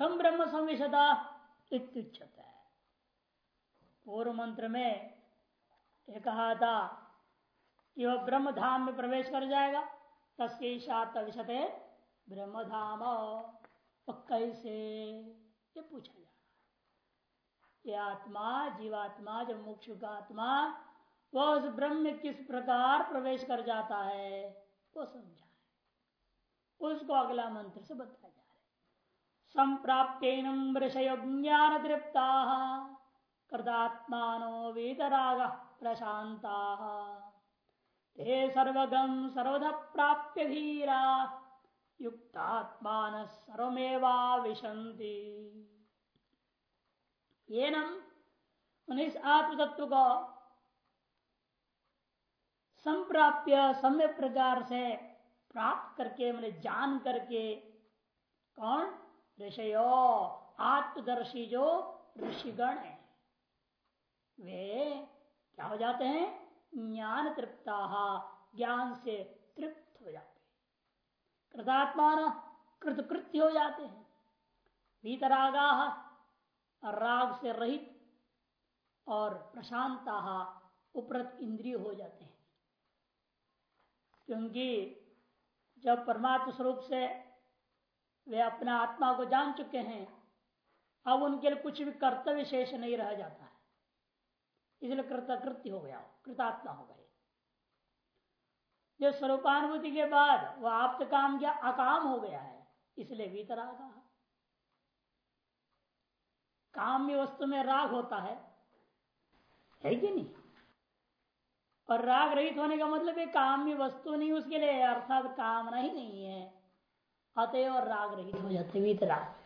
कथम ब्रह्म संविशता है पूर्व मंत्र में ये कहा था कि वह ब्रह्म धाम में प्रवेश कर जाएगा। तस्वीशात विशते ब्रह्म धाम कैसे? ये पूछा जा ये आत्मा, जीवात्मा जब मुक्षु का आत्मा वह उस ब्रह्म में किस प्रकार प्रवेश कर जाता है, वो समझा उसको अगला मंत्र से बताया रहा ऋषय ज्ञान तृप्ता प्रशांता ते सर्वगम सर्वध प्राप्य धीरा युक्तात्मान सर्वमेवा विशंति ये नम इस आत्म को संप्राप्य सम्य प्रकार से प्राप्त करके मैंने जान करके, कौन? ऋषयो आत्मदर्शी जो ऋषिगण है। वे क्या हो जाते हैं? ज्ञान तृप्ता, ज्ञान से तृप्त हो जाते हैं। कृतात्मान कृतकृत्य हो जाते हैं। वीतरागा राग से रहित और प्रशांता, उपरत इंद्रिय हो जाते हैं। क्योंकि जब परमात्म स्वरूप से वे अपना आत्मा को जान चुके हैं। अब उनके लिए कुछ भी कर्तव्य शेष नहीं रह जाता है। इसलिए कृतकृत्य हो गया, कृतात्मा हो गए। जो स्वरूपानुभूति के बाद वह आप काम क्या, अकाम हो गया है, इसलिए वीतराग काम्य वस्तु में राग होता है। है कि नहीं? और राग रहित होने का मतलब है काम्य वस्तु नहीं, उसके लिए अर्थात कामना ही नहीं है। अतएव और राग रहित हो जाते वीतराग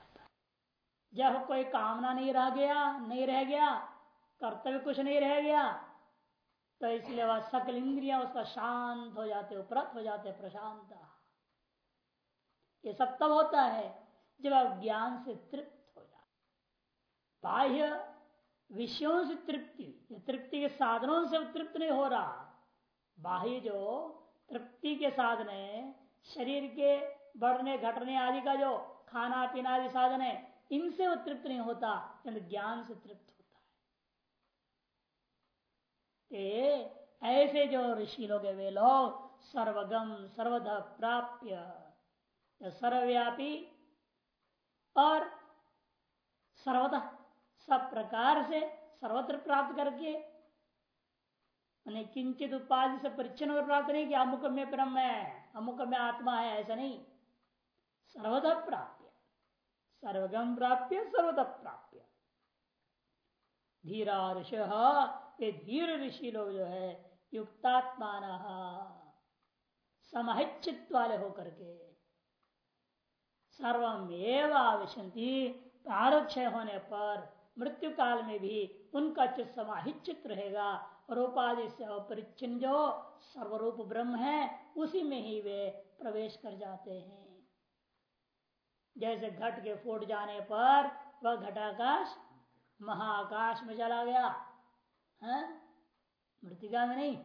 जब कोई कामना नहीं रह गया, नहीं रह गया, कर्तव्य कुछ नहीं रह गया तो इसलिए वह सकल इंद्रिया उसका शांत हो जाते, उपरत हो जाते, प्रशांत। ये सब तब होता है जब आप ज्ञान से तृप्त हो जाते। बाह्य विषयों से तृप्ति तृप्ति के साधनों से तृप्त नहीं हो रहा। बाह्य जो तृप्ति के साधन है, शरीर के बढ़ने, घटने आदि का जो खाना, पीना आदि साधन है, इनसे वो तृप्त नहीं होता ज्ञान से तृप्त होता है। ते ऐसे जो ऋषि लोग वे लोग सर्वगम सर्वध प्राप्य सर्वव्यापी और सर्वतः सब प्रकार से सर्वत्र प्राप्त करके किंचित उपाधि से परिचन्न प्राप्त नहीं कि अमुक में ब्रह्म है, अमुक में आत्मा है, ऐसा नहीं। सर्वतः प्राप्य। सर्वगम प्राप्य सर्वतः प्राप्य। धीरा ऋष ये धीर ऋषि लोग जो है, युक्तात्मान समहित वाले होकर के सर्वमेव आविशंति प्रारुक्षय होने पर मृत्यु काल में भी उनका चित्त समाहित रहेगा और उपाधि से अपरिचिन जो सर्वरूप ब्रह्म है, उसी में ही वे प्रवेश कर जाते हैं। जैसे घट के फूट जाने पर वह घटाकाश महाकाश में चला गया। है? मृतिका में नहीं।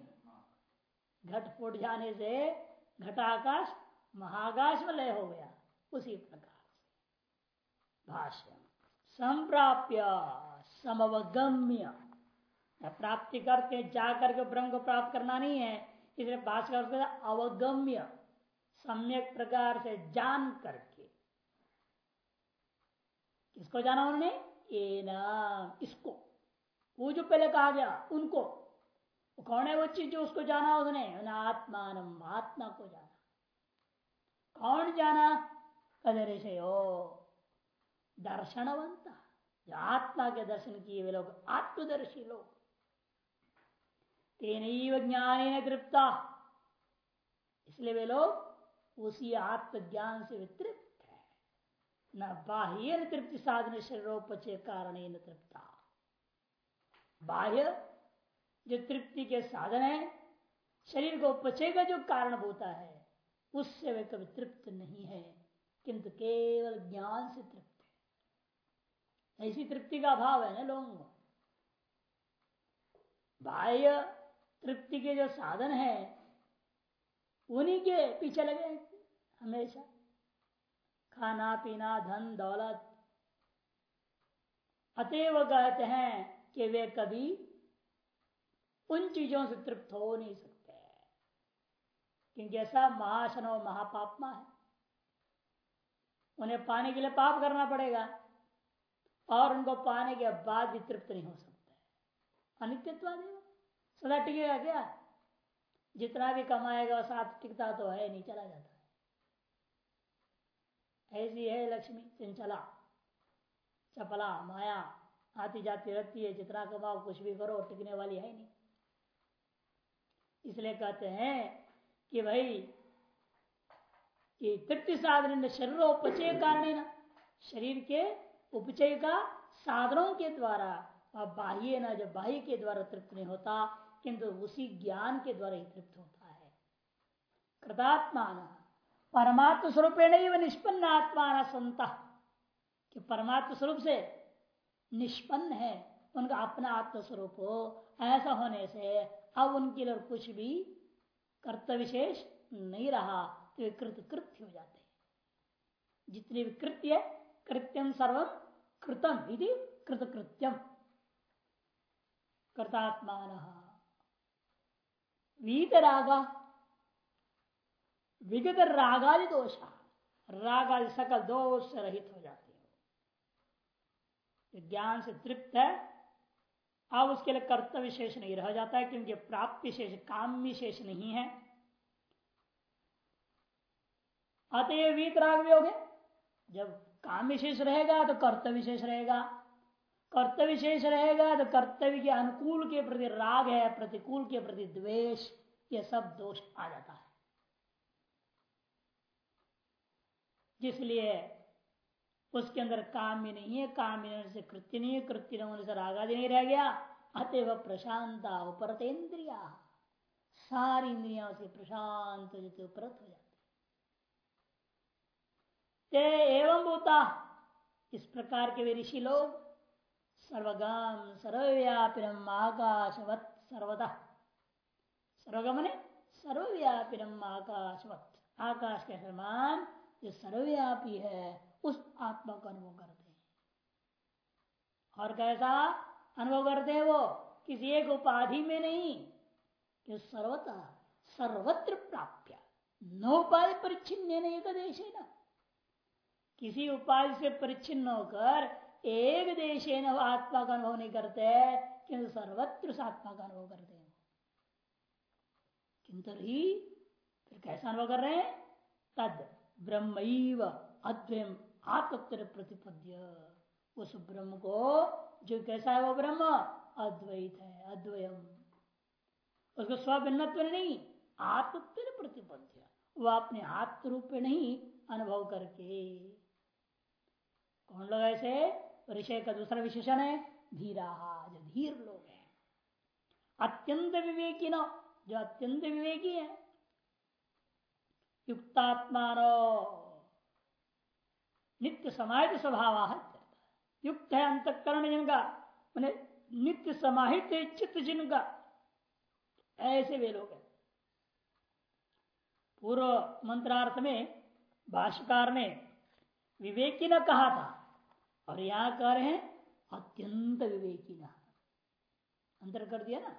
घट फूट जाने से घटाकाश महाकाश में लय हो गया। उसी प्रकार से। भाष्य संप्राप्य समवगम्य। प्राप्ति करके जाकर के ब्रह्म को प्राप्त करना नहीं है। इसलिए भाष्य अवगम्य। सम्यक प्रकार से जान करके। किसको जाना उन्होंने? इसको। वो जो पहले कहा गया, उनको। कौन है वो चीज़ जो उसको जाना उसने? आत्मान आत्मा को जाना। कौन जाना? कदर हो दर्शनवंत। जो आत्मा के दर्शन किए वे लोग, आत्मदर्शी लोग। तेन ज्ञान तृप्ता। इसलिए वे लोग उसी आत्मज्ञान से तृप्त है न बाह्य तृप्ति साधन शरीरोपचय कारण तृप्ता। बाह्य जो तृप्ति के साधन है, शरीर को पचे का जो कारण होता है, उससे वे कभी तृप्त नहीं है, किंतु केवल ज्ञान से तृप्त है। ऐसी तृप्ति का अभाव है ना लोगों को। बाह्य तृप्ति के जो साधन है, उन्हीं के पीछे लगे हमेशा। खाना पीना धन दौलत अतएव कहते हैं कि वे कभी उन चीज़ों से तृप्त हो नहीं सकते। क्योंकि ऐसा महाशन और महापापमा है। उन्हें पाने के लिए पाप करना पड़ेगा और उनको पाने के बाद भी तृप्त नहीं हो सकते। अनित्यत्वादी सदा टिकेगा क्या जितना भी कमाएगा, साथ टिकता तो है नहीं, चला जाता। ऐसी है लक्ष्मी, चंचला, चपला, माया, आती जाती रहती है, जितना कमाओ, कुछ भी करो, टिकने वाली है नहीं। इसलिए कहते हैं कि भाई कि तृप्ति साधन शरीर उपचय कारण शरीर के उपचय का साधनों के द्वारा बाह्य न, जब बाह्य के द्वारा तृप्त नहीं होता, किंतु उसी ज्ञान के द्वारा ही तृप्त होता है। कृतात्मा परमात्म स्वरूप निष्पन्न आत्मा संता कि परमात्म स्वरूप से निष्पन्न है, उनका अपना आत्म स्वरूप हो, ऐसा होने से अब उनके लिए कुछ भी कर्तव्य विशेष नहीं रहा तो वे कृत कृत्य हो जाते हैं। जितने भी कृत्य कृत्यम सर्व कृतम यदि कृत कृत्यम कर्तात्मान। वीत रागा विगत रागादि दोष रागादि सकल दोष से रहित हो जाते हो। ज्ञान से तृप्त है। अब उसके लिए कर्तव्य शेष नहीं रह जाता है, क्योंकि प्राप्ति शेष, काम विशेष नहीं है। अतः वीत राग भी हो। गए जब काम विशेष रहेगा तो कर्तव्य विशेष रहेगा। कर्तव्य विशेष रहेगा तो कर्तव्य के अनुकूल के प्रति राग है, प्रतिकूल के प्रति द्वेष, ये सब दोष आ जाता है। जिसलिए उसके अंदर काम भी नहीं है, काम ही से कृत्य नहीं है, कृत्य न होने से रागादि नहीं रह गया। अतएव प्रशांता उपरत इंद्रिया। सारी इंद्रिया से प्रशांत उपरत हो जाती। ते एवं होता इस प्रकार के वे ऋषि लोग सर्वगम सर्वव्यापिनम आकाशवत सर्वदा। सर्वगम ने सर्वव्यापिनम आकाशवत। आकाश के समान जो सर्वव्यापी है उस आत्मा का अनुभव करते हैं। और कैसा अनुभव करते हैं वो? किसी एक उपाधि में नहीं, कि सर्वता सर्वत्र प्राप्त नोपाधि परिच्छिन्न एक देश है ना। किसी उपाधि से परिच्छिन्न होकर एक देश आत्मा का अनुभव नहीं करते, किंतु सर्वत्र आत्मा का अनुभव करते हैं। किंतु ही फिर कैसा अनुभव कर रहे हैं? तद ब्रह्म अद्वयम आत्मोत्तर प्रतिपद्य उस ब्रह्म को जो कैसा है वो ब्रह्म? अद्वैत है, अद्वयम। उसको स्विन्नत्व नहीं आत्मोत्तर प्रतिपद्य वह अपने आत्म रूप में नहीं अनुभव करके। कौन लोग ऐसे? ऋषय का दूसरा विशेषण है, धीरा, जो धीर लोग हैं। अत्यंत विवेकी न, जो अत्यंत विवेकी है। युक्तात्मा नित्य समाहित स्वभाव युक्त है अंतकरण जिनका, मैंने नित्य समाहित चित्त जिनका। ऐसे वे लोग हैं। पूर्व मंत्रार्थ में भाष्यकार ने विवेकी न कहा था, और यहाँ कह रहे हैं, अत्यंत विवेकी न। अंतर कर दिया ना?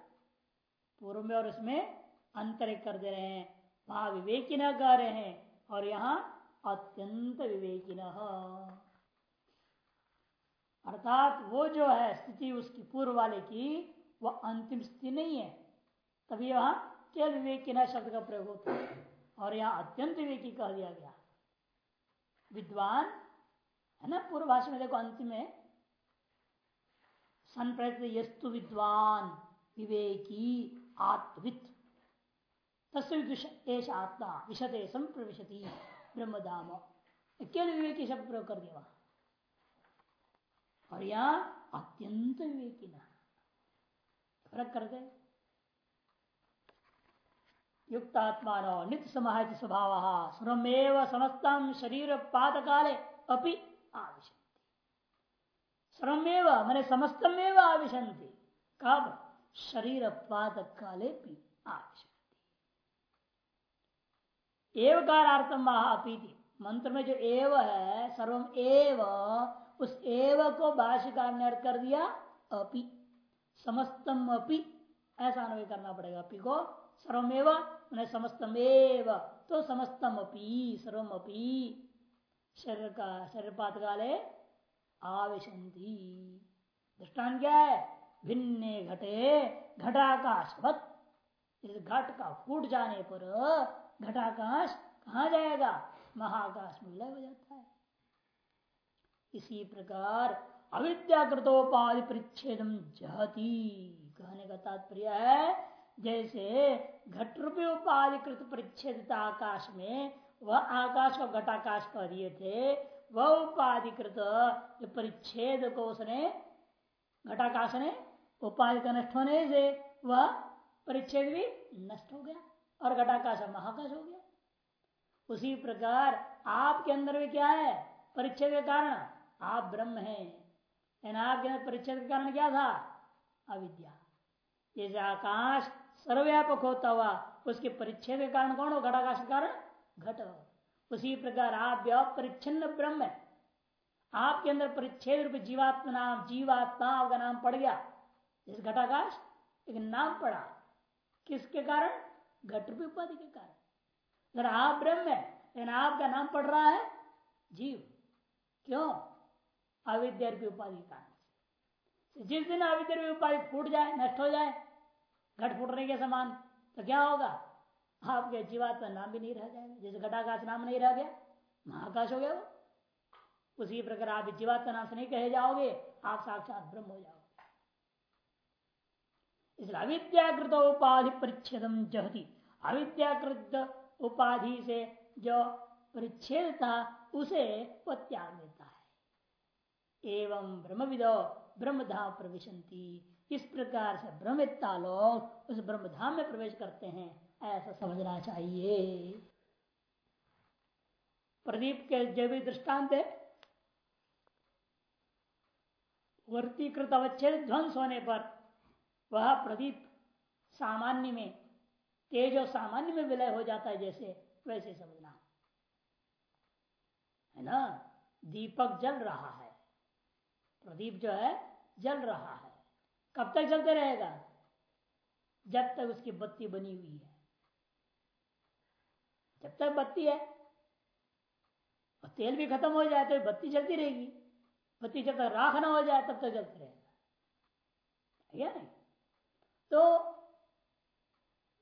पूर्व में और इसमें अंतर कर दे रहे हैं। वहाँ कह रहे हैं और यहाँ अत्यंत विवेकी अर्थात वो जो है स्थिति उसकी पूर्व वाले की वह अंतिम स्थिति नहीं है। तभी वहाँ केवल विवेकी न शब्द का प्रयोग होता है और यहाँ अत्यंत विवेकी कह दिया गया। विद्वान, है ना, पूर्व भाषा में देखो अंतिम में सन यस्तु विद्वान, विवेकी आत्वित तस्वीश आत्मा, विशते संप्रविशति, ब्रह्मदाम। केवल विवेकी शब्द प्रयोग कर दिया। और यहाँ अत्यंत विवेकी फ़र्क कर दे। युक्त आत्मा नित्य समाहित स्वभाव सर्वमेव समस्तम शरीर पाद काले अपि आविशंति सर्वमेव मैंने समस्तमेव आविशंति कब शरीर पादक काले भी एवकारार्थम महापीति मंत्र में जो एव है सर्वम एव, उस एव को भाष्यकार ने अर्थ कर दिया, अपि। समस्तम अपि। ऐसा अनुभव करना पड़ेगा अपि को। सर्वमेव मैंने समस्तम एव तो समस्तम अपि सर्वम अपि। शरीर का शरीर पात काले आवेशंती दृष्टान क्या है? भिन्न घटे, घटाकाशवत। इस घट का फूट जाने पर घटाकाश कहा जाएगा? महाकाश में विलय हो जाता है। इसी प्रकार अविद्याकृतोपाधि परिच्छेदम जहती, कहने का तात्पर्य है, जैसे घट रूपी उपाधिकृत परिच्छेद आकाश में वह आकाश और घटाकाश पर दिए थे, वह उपाधिकृत परिच्छेद को उसने, घटाकाश ने, उपाधि का नष्ट होने से वह परिच्छेद भी नष्ट हो गया। और घटाकाश महाकाश हो गया। उसी प्रकार आपके अंदर भी क्या है? परिच्छेद के कारण। आप ब्रह्म है। आपके अंदर परिच्छेद के कारण क्या था? अविद्या। जैसे आकाश सर्वव्यापक होता हुआ, उसके परिच्छेद के कारण कौन हो? घटाकाश के कारण घट उसी प्रकार आप परिच्छिन्न ब्रह्म है। आपके अंदर परिच्छेद रूप जीवात्मा नाम जीवात्मा का नाम पड़ गया। जैसे घटाकाश, एक नाम पड़ा। किसके कारण? घट उपाधि के कारण। अगर आप ब्रह्म है, लेकिन आपका नाम पड़ रहा है जीव। क्यों? अविद्या उपाधि के कारण जिस दिन अविद्या उपाधि फूट जाए, नष्ट हो जाए, घट फूटने के समान तो क्या होगा? आपके जीवात्मा नाम भी नहीं रह जाएगा। जैसे घटाकाश नाम नहीं रह गया, महाकाश हो गया वो। उसी प्रकार आप जीवात्मा नाम से नहीं कहे जाओगे, आप साक्षात ब्रह्म हो जाओगे। इसलिए अविद्याकृत उपाधि परिच्छेदम जहती। अविद्याकृत उपाधि से जो परिच्छेद था उसे वह त्याग देता है। एवं ब्रह्म विदो ब्रह्मधाम प्रवेशंती इस प्रकार से ब्रह्मता लोग उस ब्रह्मधाम में प्रवेश करते हैं, ऐसा समझना चाहिए। प्रदीप के जो भी दृष्टांत है, वर्तीकृत अवच्छेद ध्वंस होने पर वह प्रदीप सामान्य में, तेज और सामान्य में विलय हो जाता है जैसे, वैसे समझना। है ना? दीपक जल रहा है। प्रदीप जो है, जल रहा है। कब तक जलते रहेगा? जब तक उसकी बत्ती बनी हुई है। जब तक बत्ती है। और तेल भी खत्म हो जाए तो बत्ती जलती रहेगी। बत्ती जब तक राख ना हो जाए, तब तक जलती रहेगा। है नहीं? तो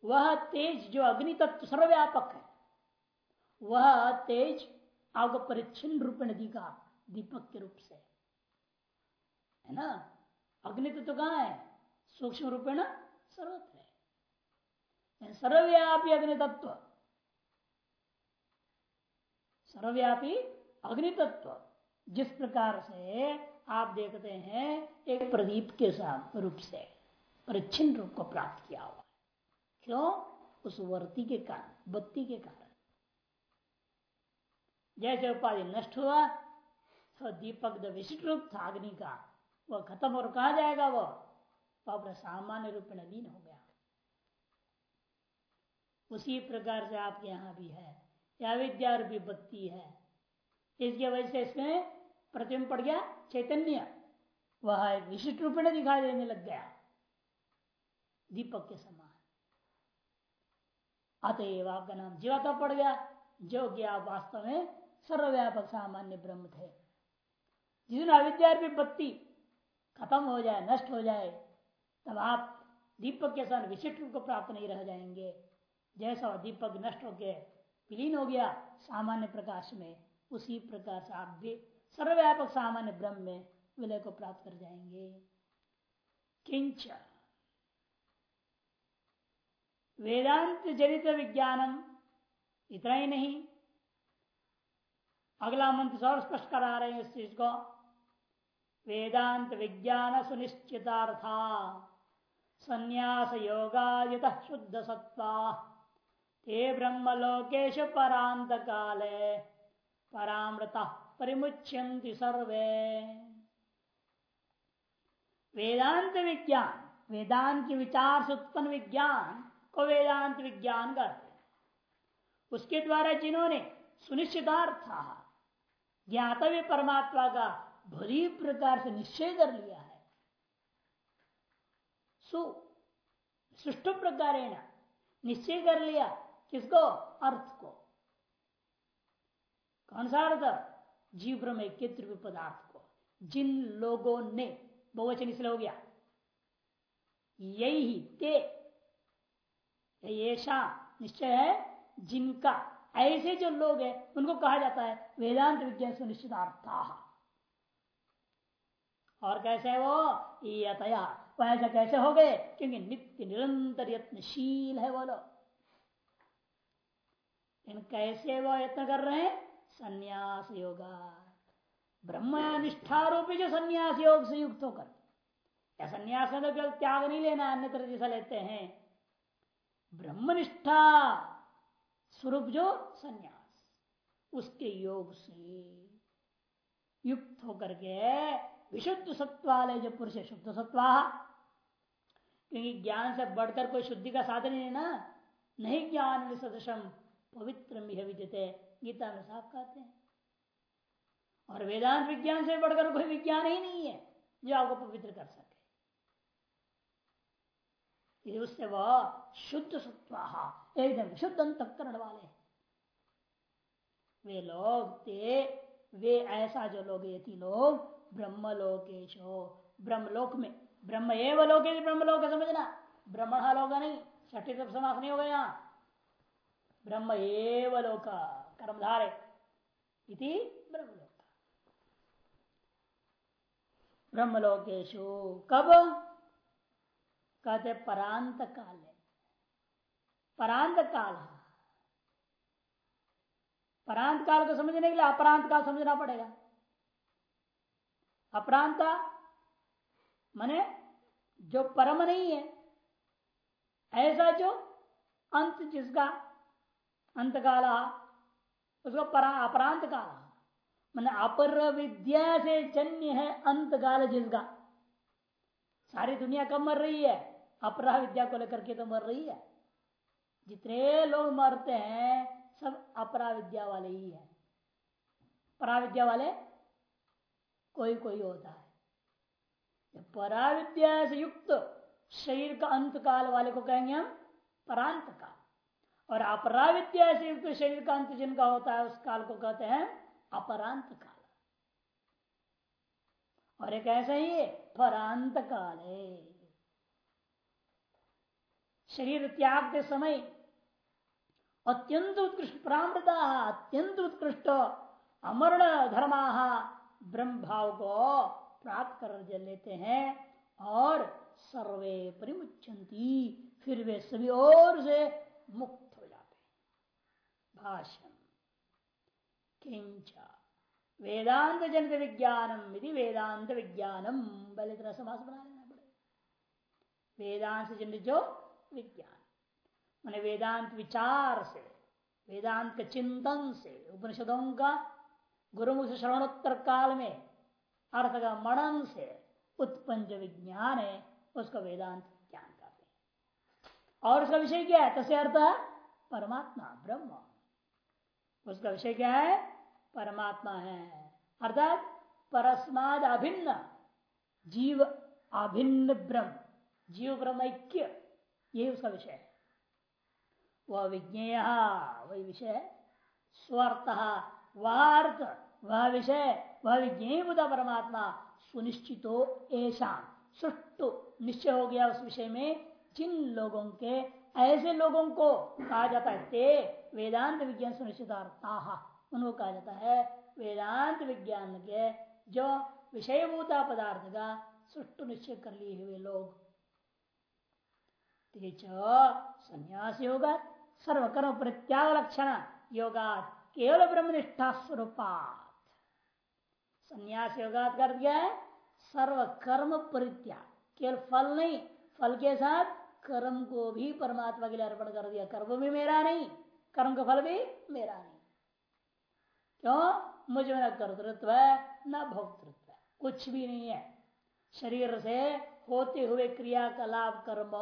वह तेज जो अग्नि तत्व सर्वव्यापक है, वह तेज आपको परिच्छिन्न रूप में दिखा दीपक के रूप से है ना? अग्नि तत्व कहाँ है? सूक्ष्म रूप में सर्वत्र है। सर्वव्यापी अग्नि तत्व। सर्वव्यापी अग्नि तत्व। जिस प्रकार से आप देखते हैं, एक प्रदीप के साथ रूप से। परिच्छिन्न रूप को प्राप्त किया हुआ क्यों? उस वर्ती के कारण, बत्ती के कारण। जैसे उपाधि नष्ट हुआ तो दीपक द विशिष्ट रूप था, अग्नि का, वह खत्म और कहा जाएगा वो? अपने सामान्य रूप में लीन हो गया। उसी प्रकार से आपके यहाँ भी है। या विद्या रूपी बत्ती है। इसकी वजह से इसमें प्रतिबिंब पड़ गया, चैतन्य। वह विशिष्ट रूप में दिखाई देने लग गया। दीपक के समान। अतएव आपका नाम जीवात्मा पड़ गया, जो कि आप वास्तव में सर्वव्यापक सामान्य ब्रह्म थे। जिस अविद्या बत्ती खत्म हो जाए, नष्ट हो जाए, तब आप दीपक के साथ विशिष्ट रूप को प्राप्त नहीं रह जाएँगे। जैसा दीपक नष्ट हो गया विलीन हो गया सामान्य प्रकाश में, उसी प्रकार से आप भी सर्वव्यापक सामान्य ब्रह्म में विलय को प्राप्त कर जाएँगे। किंच वेदांत जनित विज्ञानम, इतना ही नहीं। अगला मंत्र और स्पष्ट करा रहे हैं इस चीज़ को। वेदांत विज्ञान सुनिश्चितार्था संन्यास योगायत शुद्ध सत्ता, ते ब्रह्मलोकेश परांत काले परामृता परिमुच्यंति सर्वे। वेदांत विज्ञान, वेदांत की विचार से उत्पन्न विज्ञान को वेदांत विज्ञान करते उसके द्वारा जिन्होंने सुनिश्चितार्थ, ज्ञातव्य परमात्मा का भली प्रकार से निश्चय कर लिया है, सु सुष्टु प्रकार निश्चय कर लिया किसको? अर्थ को। कौन सा अर्थ? जीव ब्रह्म पदार्थ को। जिन लोगों ने बहुवचन इसलिए हो गया। यही ते ऐसा निश्चय है जिनका। ऐसे जो लोग हैं, उनको कहा जाता है वेदांत विज्ञान सुनिश्चितार्थ। और कैसे है वो? यतया वो ऐसा कैसे हो गए? क्योंकि नित्य, निरंतर यत्नशील है वो लोग। इन कैसे वो यत्न कर रहे हैं? संन्यास योगा ब्रह्म निष्ठारूपी जो संन्यास योग से युक्त होकर। या संन्यास में तो केवल त्याग नहीं लेना अन्य तरह जैसा लेते हैं। ब्रह्मनिष्ठा स्वरूप जो संन्यास, उसके योग से युक्त होकर के विशुद्ध सत्व वाले जो पुरुष है, शुद्ध सत्वा क्योंकि ज्ञान से बढ़कर कोई शुद्धि का साधन है ना। नहीं ज्ञान सदृशम पवित्र विद्यते, गीता में साफ़ कहते हैं। और वेदांत विज्ञान से बढ़कर कोई विज्ञान ही नहीं है, जो आपको पवित्र कर सके। उससे वह शुद्ध सत्वाहा एकदम शुद्ध अंतकरण वाले वे लोग ते, वे ऐसा जो लोग, ये लोग, ब्रह्मलोकेशो, ब्रह्मलोक में, ब्रह्म एव लोके ब्रह्मलोक समझना? ब्रह्मण लोग नहीं छठी तरफ़ समास नहीं हो गया। ब्रह्म एव लोक, कर्मधारे, इति ब्रह्मलोक। ब्रह्मलोकेशु, कब? कहते परांत काल है, परांत काल परांत काल को समझने के लिए अपरांत काल समझना पड़ेगा। अपरांत माने जो परम नहीं है, ऐसा जो अंत जिसका अंत काल उसको अपरांत काल मैंने अपर विद्या से जन्य है अंत काल जिसका। सारी दुनिया कब मर रही है? अपरा विद्या को लेकर के तो मर रही है। जितने लोग मरते हैं, सब अपरा विद्या वाले ही है। पराविद्या वाले कोई कोई होता है। पराविद्या से युक्त शरीर का अंत काल वाले को कहेंगे हम परांत काल और अपराविद्या से युक्त शरीर का अंत जिनका होता है, उस काल को कहते हैं अपरांत काल और एक ऐसा ही है परांत काल है। शरीर त्याग के समय अत्यंत उत्कृष्ट, प्रामृता, अत्यंत उत्कृष्ट अमरण धर्मा ब्रह्म भाव को प्राप्त कर लेते हैं और सर्वे परिमुचंती फिर वे सभी और से मुक्त हो जाते भाषण किंचा वेदांत जनित विज्ञानम यदि वेदांत विज्ञानम पहले तरह समास बना लेना पड़ेगा। वेदांत जनित जो विज्ञान। मैंने वेदांत विचार से, वेदांत चिंतन से, उपनिषदों का गुरुमुख श्रवणोत्तर काल में, अर्थ का मणन से उत्पन्न विज्ञान है, उसका वेदांत ज्ञान करते हैं। और उसका विषय क्या है? तसे अर्थ परमात्मा, ब्रह्म। उसका विषय क्या है? परमात्मा है। अर्थात परस्माद अभिन्न, जीव अभिन्न ब्रह्म, जीव ब्रह्म यही उसका विषय है। वह विज्ञेय, वही विषय है। स्वर्थ, वह अर्थ, वह विषय, वह विज्ञेय बुधा परमात्मा सुनिश्चितो ऐसा सुष्टु निश्चय हो गया उस विषय में। जिन लोगों के, ऐसे लोगों को कहा जाता है ते वेदांत विज्ञान सुनिश्चितार्था। उनको कहा जाता है वेदांत विज्ञान के जो विषयभूता पदार्थ का सुष्टु निश्चय कर लिए हुए लोग। संन्यास योगा सर्वकर्म प्रत्याग लक्षण योगा केवल ब्रह्मनिष्ठा स्वरूपात. संन्यास योगा कर दिया है सर्व कर्म परित्याग केवल फल नहीं, फल के साथ कर्म को भी परमात्मा के लिए अर्पण कर दिया. कर्म भी मेरा नहीं, कर्म का फल भी मेरा नहीं. क्यों? मुझ न कर्तृत्व है, न भोक्तृत्व कुछ भी नहीं है. शरीर से होते हुए क्रियाकलाप कर्म,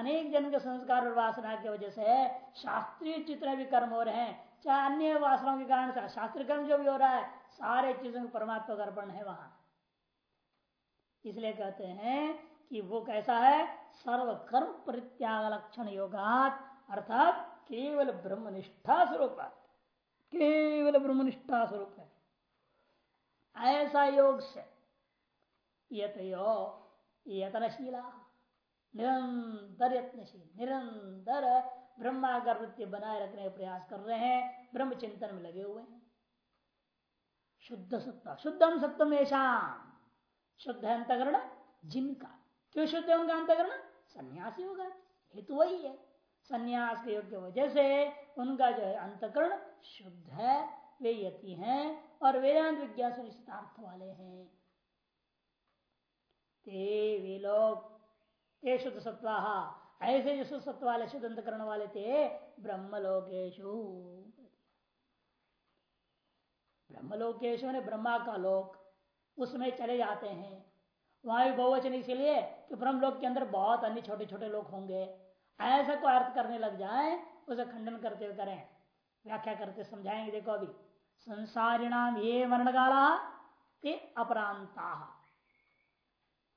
अनेक जन के संस्कार और वासना की वजह से शास्त्रीय चित्र भी कर्म हो रहे हैं। चाहे अन्य वासनाओं के कारण शास्त्र कर्म जो भी हो रहा है, सारे चीज़ों में परमात्मा का अर्पण है वहाँ। इसलिए कहते हैं कि वो कैसा है? सर्व कर्म परित्याग लक्षण योगात, अर्थात केवल ब्रह्मनिष्ठा स्वरूप केवल ब्रह्मनिष्ठा स्वरूप है। ऐसा योग से यतयो यतनशीला निरंतर यत्नशील निरंतर ब्रह्माकार वृत्ति बनाए रखने का प्रयास कर रहे हैं ब्रह्म चिंतन में लगे हुए हैं। शुद्ध सत्ता, शुद्धम सत्यम ऐसा शुद्ध अंतकरण जिनका। क्यों शुद्ध उनका अंतकरण? सन्यासी होगा, हेतु वही है। संन्यास के योग्य वजह से उनका जो है अंतकरण शुद्ध है, वे यति हैं और वेदांत विज्ञान सुनिश्चितार्थ वाले हैं। ते वे लोग ते शुद्ध ऐसे जो शुद्ध सत्व वाले शुद्ध अंतकरण वाले थे ब्रह्म ब्रह्मलोकेशु। ब्रह्मलोकेशु ने ब्रह्मा का लोक। उसमें चले जाते हैं। वहाँ भी बहुवचन इसलिए कि ब्रह्म लोक के अंदर बहुत अन्य छोटे छोटे लोग होंगे। ऐसा को अर्थ करने लग जाए, उसे खंडन करते हुए करें। व्याख्या करते समझाएँगे, देखो अभी। संसारिणाम ये वर्णकाला ते अपरांता।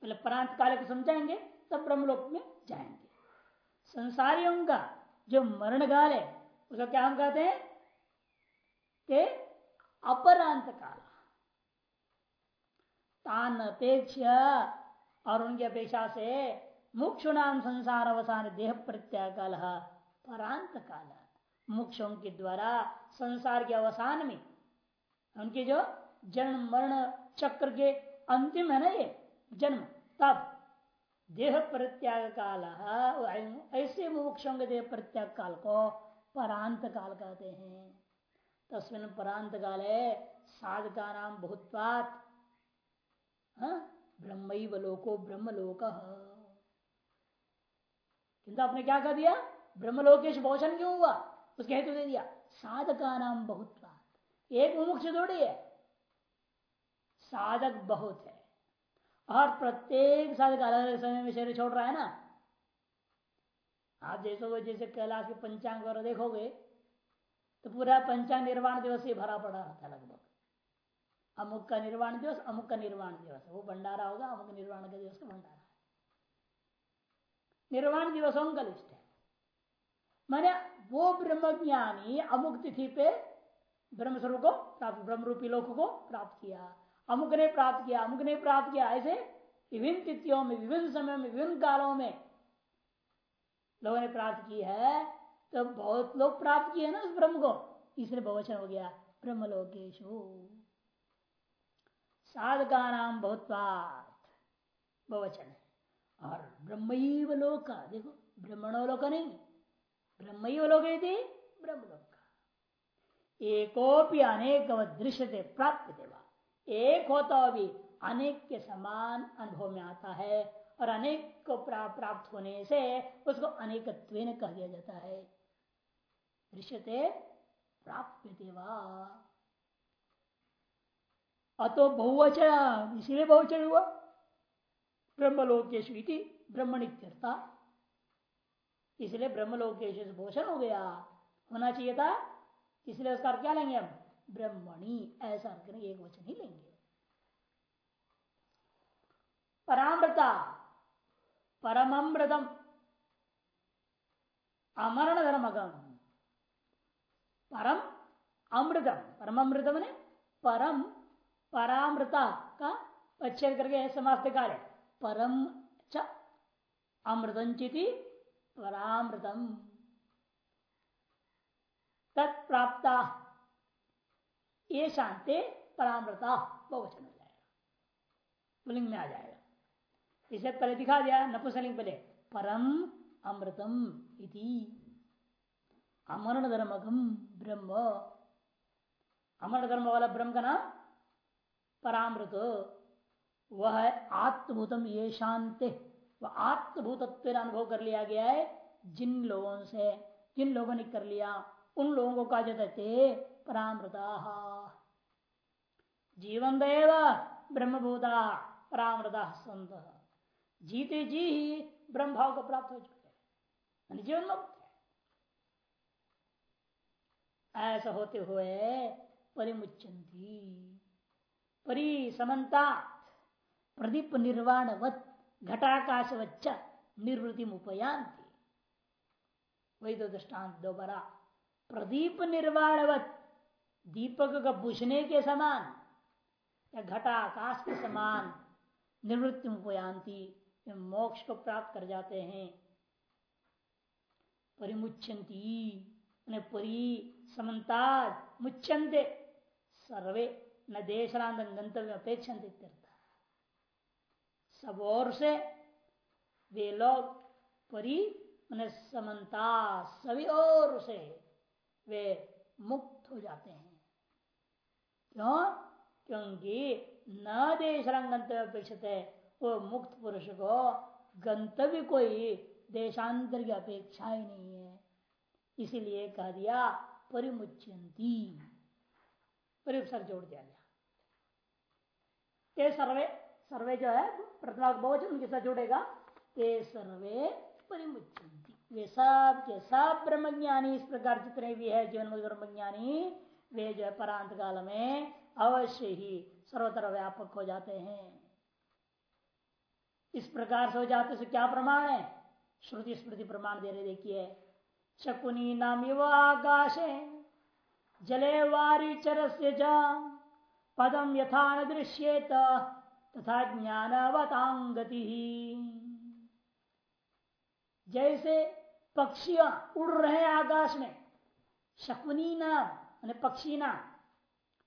पहले प्रांत काल को समझाएँगे, तब ब्रह्मलोक में जाएँगे। संसारियों का जो मरण काल है, उसका क्या हम कहते हैं? ते अपरांत काल। तान अपेक्षा और उनकी अपेक्षा से मुक्षु नाम संसार अवसान देह प्रत्याग काल परांत काल मुक्षों के द्वारा संसार के अवसान में, उनके जो जन्म, मरण चक्र के अंतिम है ना ये जन्म, तब देह प्रत्याग काल ऐसे मुक्षों के देह प्रत्याग काल को, परांत काल कहते हैं। तस्मिन परांत काल है साधका नाम बहुत्वात ब्रह्म लोको ब्रह्मलोक। किंतु आपने क्या कह दिया? ब्रह्मलोकेश भोषण क्यों हुआ? उसके हेतु दे दिया। साधका नाम बहुत एक मुमुक्ष थोड़ी है। साधक बहुत है। और प्रत्येक साधक अलग अलग समय में शरीर छोड़ रहा है ना? आप जैसे जैसे कैलाश के पंचांग वगैरह देखोगे तो पूरा पंचांग निर्वाण दिवस ही भरा पड़ा रहता है लगभग। अमुक का निर्वाण दिवस, अमुक का निर्वाण दिवस। वो भंडारा होगा, अमुक निर्वाण का दिवस का भंडारा निर्वाण दिवसों का लिस्ट है। मैंने वो ब्रह्म ज्ञानी अमुक तिथि पे ब्रह्म स्वरूप को प्राप्त ब्रह्म रूपी लोक को प्राप्त किया। अमुक ने प्राप्त किया, अमुक ने प्राप्त किया। ऐसे विभिन्न तिथियों में, विभिन्न समय में, विभिन्न कालों में लोगों ने प्राप्त की है। तो बहुत लोग प्राप्त किए ना उस ब्रह्म को। इसलिए बहुवचन हो गया ब्रह्म लोकेशु साधका नाम बहुत बहुवचन है। और ब्रह्म लोक, देखो, ब्रह्मणो लोक नहीं ब्रह्म लोक ब्रह्मलोक। एकोपि अनेक दृश्य प्राप्त देवा एक होता भी अनेक के समान अनुभव में आता है और अनेक को प्राप्त होने से उसको अनेक कह दिया जाता है। दृश्यते प्राप्त अतो बहुवचन, इसीलिए बहुवचन हुआ। ब्रह्मलोकेश ब्रह्मणित्यर्था इसलिए ब्रह्मलोकेश बहुवचन हो गया। होना चाहिए था। इसलिए उसका क्या लेंगे हम? ब्रह्मणि, ऐसा अर्थ एक वचन ही लेंगे। परामृता परमृतम अमरण धर्मगम परम अमृतम परमृतम ने परम परामृता का अच्छे करके समास्त कार्य। परम च अमृतंचिति परामृतम। तत्प्राप्ता ये शांति परामृता बहुवचन हो जाएगा। पुलिंग में आ जाएगा। इसे पहले दिखा दिया नपुसलिंग पहले। परम अमृतम इति। अमरण धर्मकम ब्रह्म। अमर धर्म वाला ब्रह्म का नाम परामृत। वह है आत्मभूतम, ये शांति। वह आत्मभूतत्व अनुभव कर लिया गया है जिन लोगों से, जिन लोगों ने कर लिया, उन लोगों को कहा जाता है परामृता। जीवन देव ब्रह्मभूता परामृता संत जीते जी ही ब्रह्म भाव को प्राप्त हो चुके हैं। जीवन मुक्त ऐसा होते हुए परिमुचंती परी समन्ता प्रदीप निर्वाणवत घटाकाशवच्च निर्वृति उपयांति वही दो दृष्टांत दोबारा। प्रदीप निर्वाणवत दीपक का बुझने के समान या घटाकाश के समान निवृत्ति उपयांति मोक्ष को प्राप्त कर जाते हैं। परिमुच्छन्ति परी समन्ता मुच्छन्ते, सर्वे न देशांत गंतव्य अपेक्षन्ते सब और से वे लोग परी मैंने समन्ता, सभी और से वे मुक्त हो जाते हैं। क्यों क्योंकि न देश गंतव्य अपेक्षित है वो मुक्त पुरुष को गंतव्य कोई देशांतर की अपेक्षा ही नहीं है इसीलिए कह दिया परिमुच्यंती परिसर जोड़ दिया गया ते सर्वे सर्वे जो है प्रतिभा बहुवचन उनके साथ जोड़ेगा ते सर्वे परिमुच्यंती वे सब के सब ब्रह्मज्ञानी इस प्रकार जितने भी है जीवन ब्रह्मज्ञानी वे जो परांत काल में अवश्य ही सर्वत्र व्यापक हो जाते हैं। इस प्रकार से हो जाते से क्या प्रमाण है? श्रुति स्मृति प्रमाण दे रहे, देखिए। शकुनी नाम आकाशे, जले वारी चरस्य पदम यथा न दृश्येत, तथा ज्ञानवतांगति जैसे पक्षियाँ उड़ रहे आकाश में, शकुनी नाम पक्षी ना।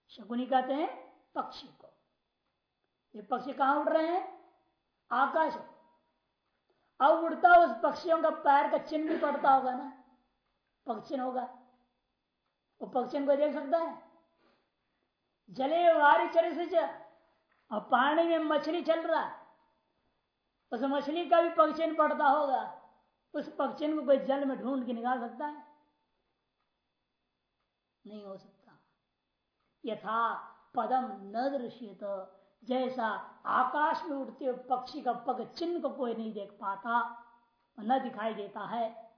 शकुनी कहते हैं पक्षी को। ये पक्षी कहाँ उड़ रहे हैं? आकाश अब उड़ता उस पक्षियों का पैर का चिन्ह भी पड़ता होगा ना। पक्षी होगा। वो पक्षी को देख सकता है। जले वारी चरे से और पानी में मछली चल रहा। उस मछली का भी पक्षी पड़ता होगा। उस पक्षी को कोई जल में ढूंढ के निकाल सकता है। नहीं हो सकता। यथा पदम न दृश्य तो जैसा आकाश में उड़ते हुए पक्षी का पग चिन्ह को कोई नहीं देख पाता, न दिखाई देता है।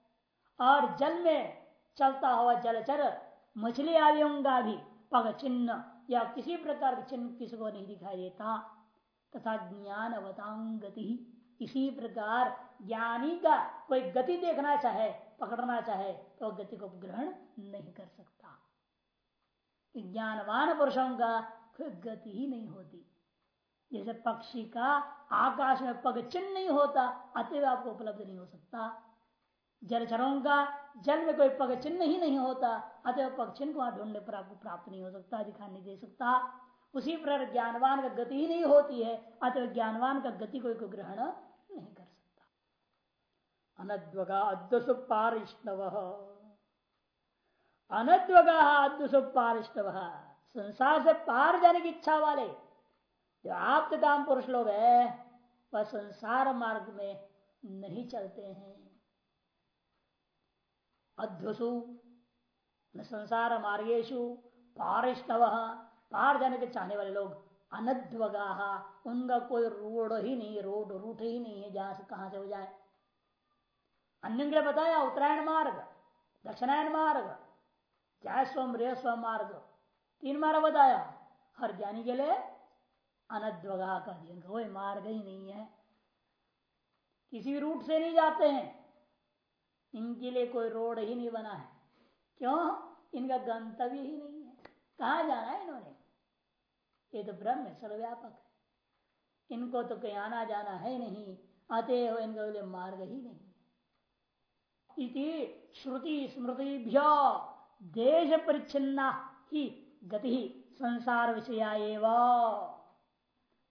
और जल में चलता हुआ जलचर, मछली आदियों का भी पग चिन्ह या किसी प्रकार के चिन्ह किसी को नहीं दिखाई देता। तथा ज्ञान अवतांग गति, इसी प्रकार ज्ञानी का कोई गति देखना चाहे, पकड़ना चाहे तो गति को ग्रहण नहीं कर सकता। ज्ञानवान पुरुषों का गति ही नहीं होती। जैसे पक्षी का आकाश में पग चिन्ह नहीं होता अतः आपको उपलब्ध नहीं हो सकता। जलचरों का जल में कोई पग चिन्ह ही नहीं होता अतः पग चिन्ह को ढूँढने पर आपको प्राप्त नहीं हो सकता दिखाई नहीं दे सकता। उसी प्रकार ज्ञानवान का गति ही नहीं होती है अतः ज्ञानवान का गति कोई को ग्रहण नहीं कर सकता। अनद्वगा अद्वसुपारिष्णव अनद्वगा संसार से पार जाने की इच्छा वाले। जो आप काम पुरुष लोग है, वह संसार मार्ग में नहीं चलते हैं। अध्वसु न संसार मार्गेशु पारिष्णव पार जाने के चाहने वाले लोग अनद्वगा। उनका कोई रोड ही नहीं, रोड रूट ही नहीं है, जहाँ से कहाँ से हो जाए। अन्य बताया, उत्तरायण मार्ग दक्षिणायन मार्ग। जय स्वम रे स्व मार्ग तीन मार्ग बताया। हर ज्ञानी के लिए अनद्वगा का दिया कोई मार्ग ही नहीं है। किसी भी रूट से नहीं जाते हैं। इनके लिए कोई रोड ही नहीं बना है। क्यों? इनका गंतव्य ही नहीं है। कहा जाना है इन्होंने? ये तो ब्रह्म है, सर्वव्यापक है। इनको तो कहीं आना जाना है नहीं। आते हो इनका मार्ग ही नहीं इति श्रुति स्मृति देश परिच्छिन्ना ही गति ही संसार विषया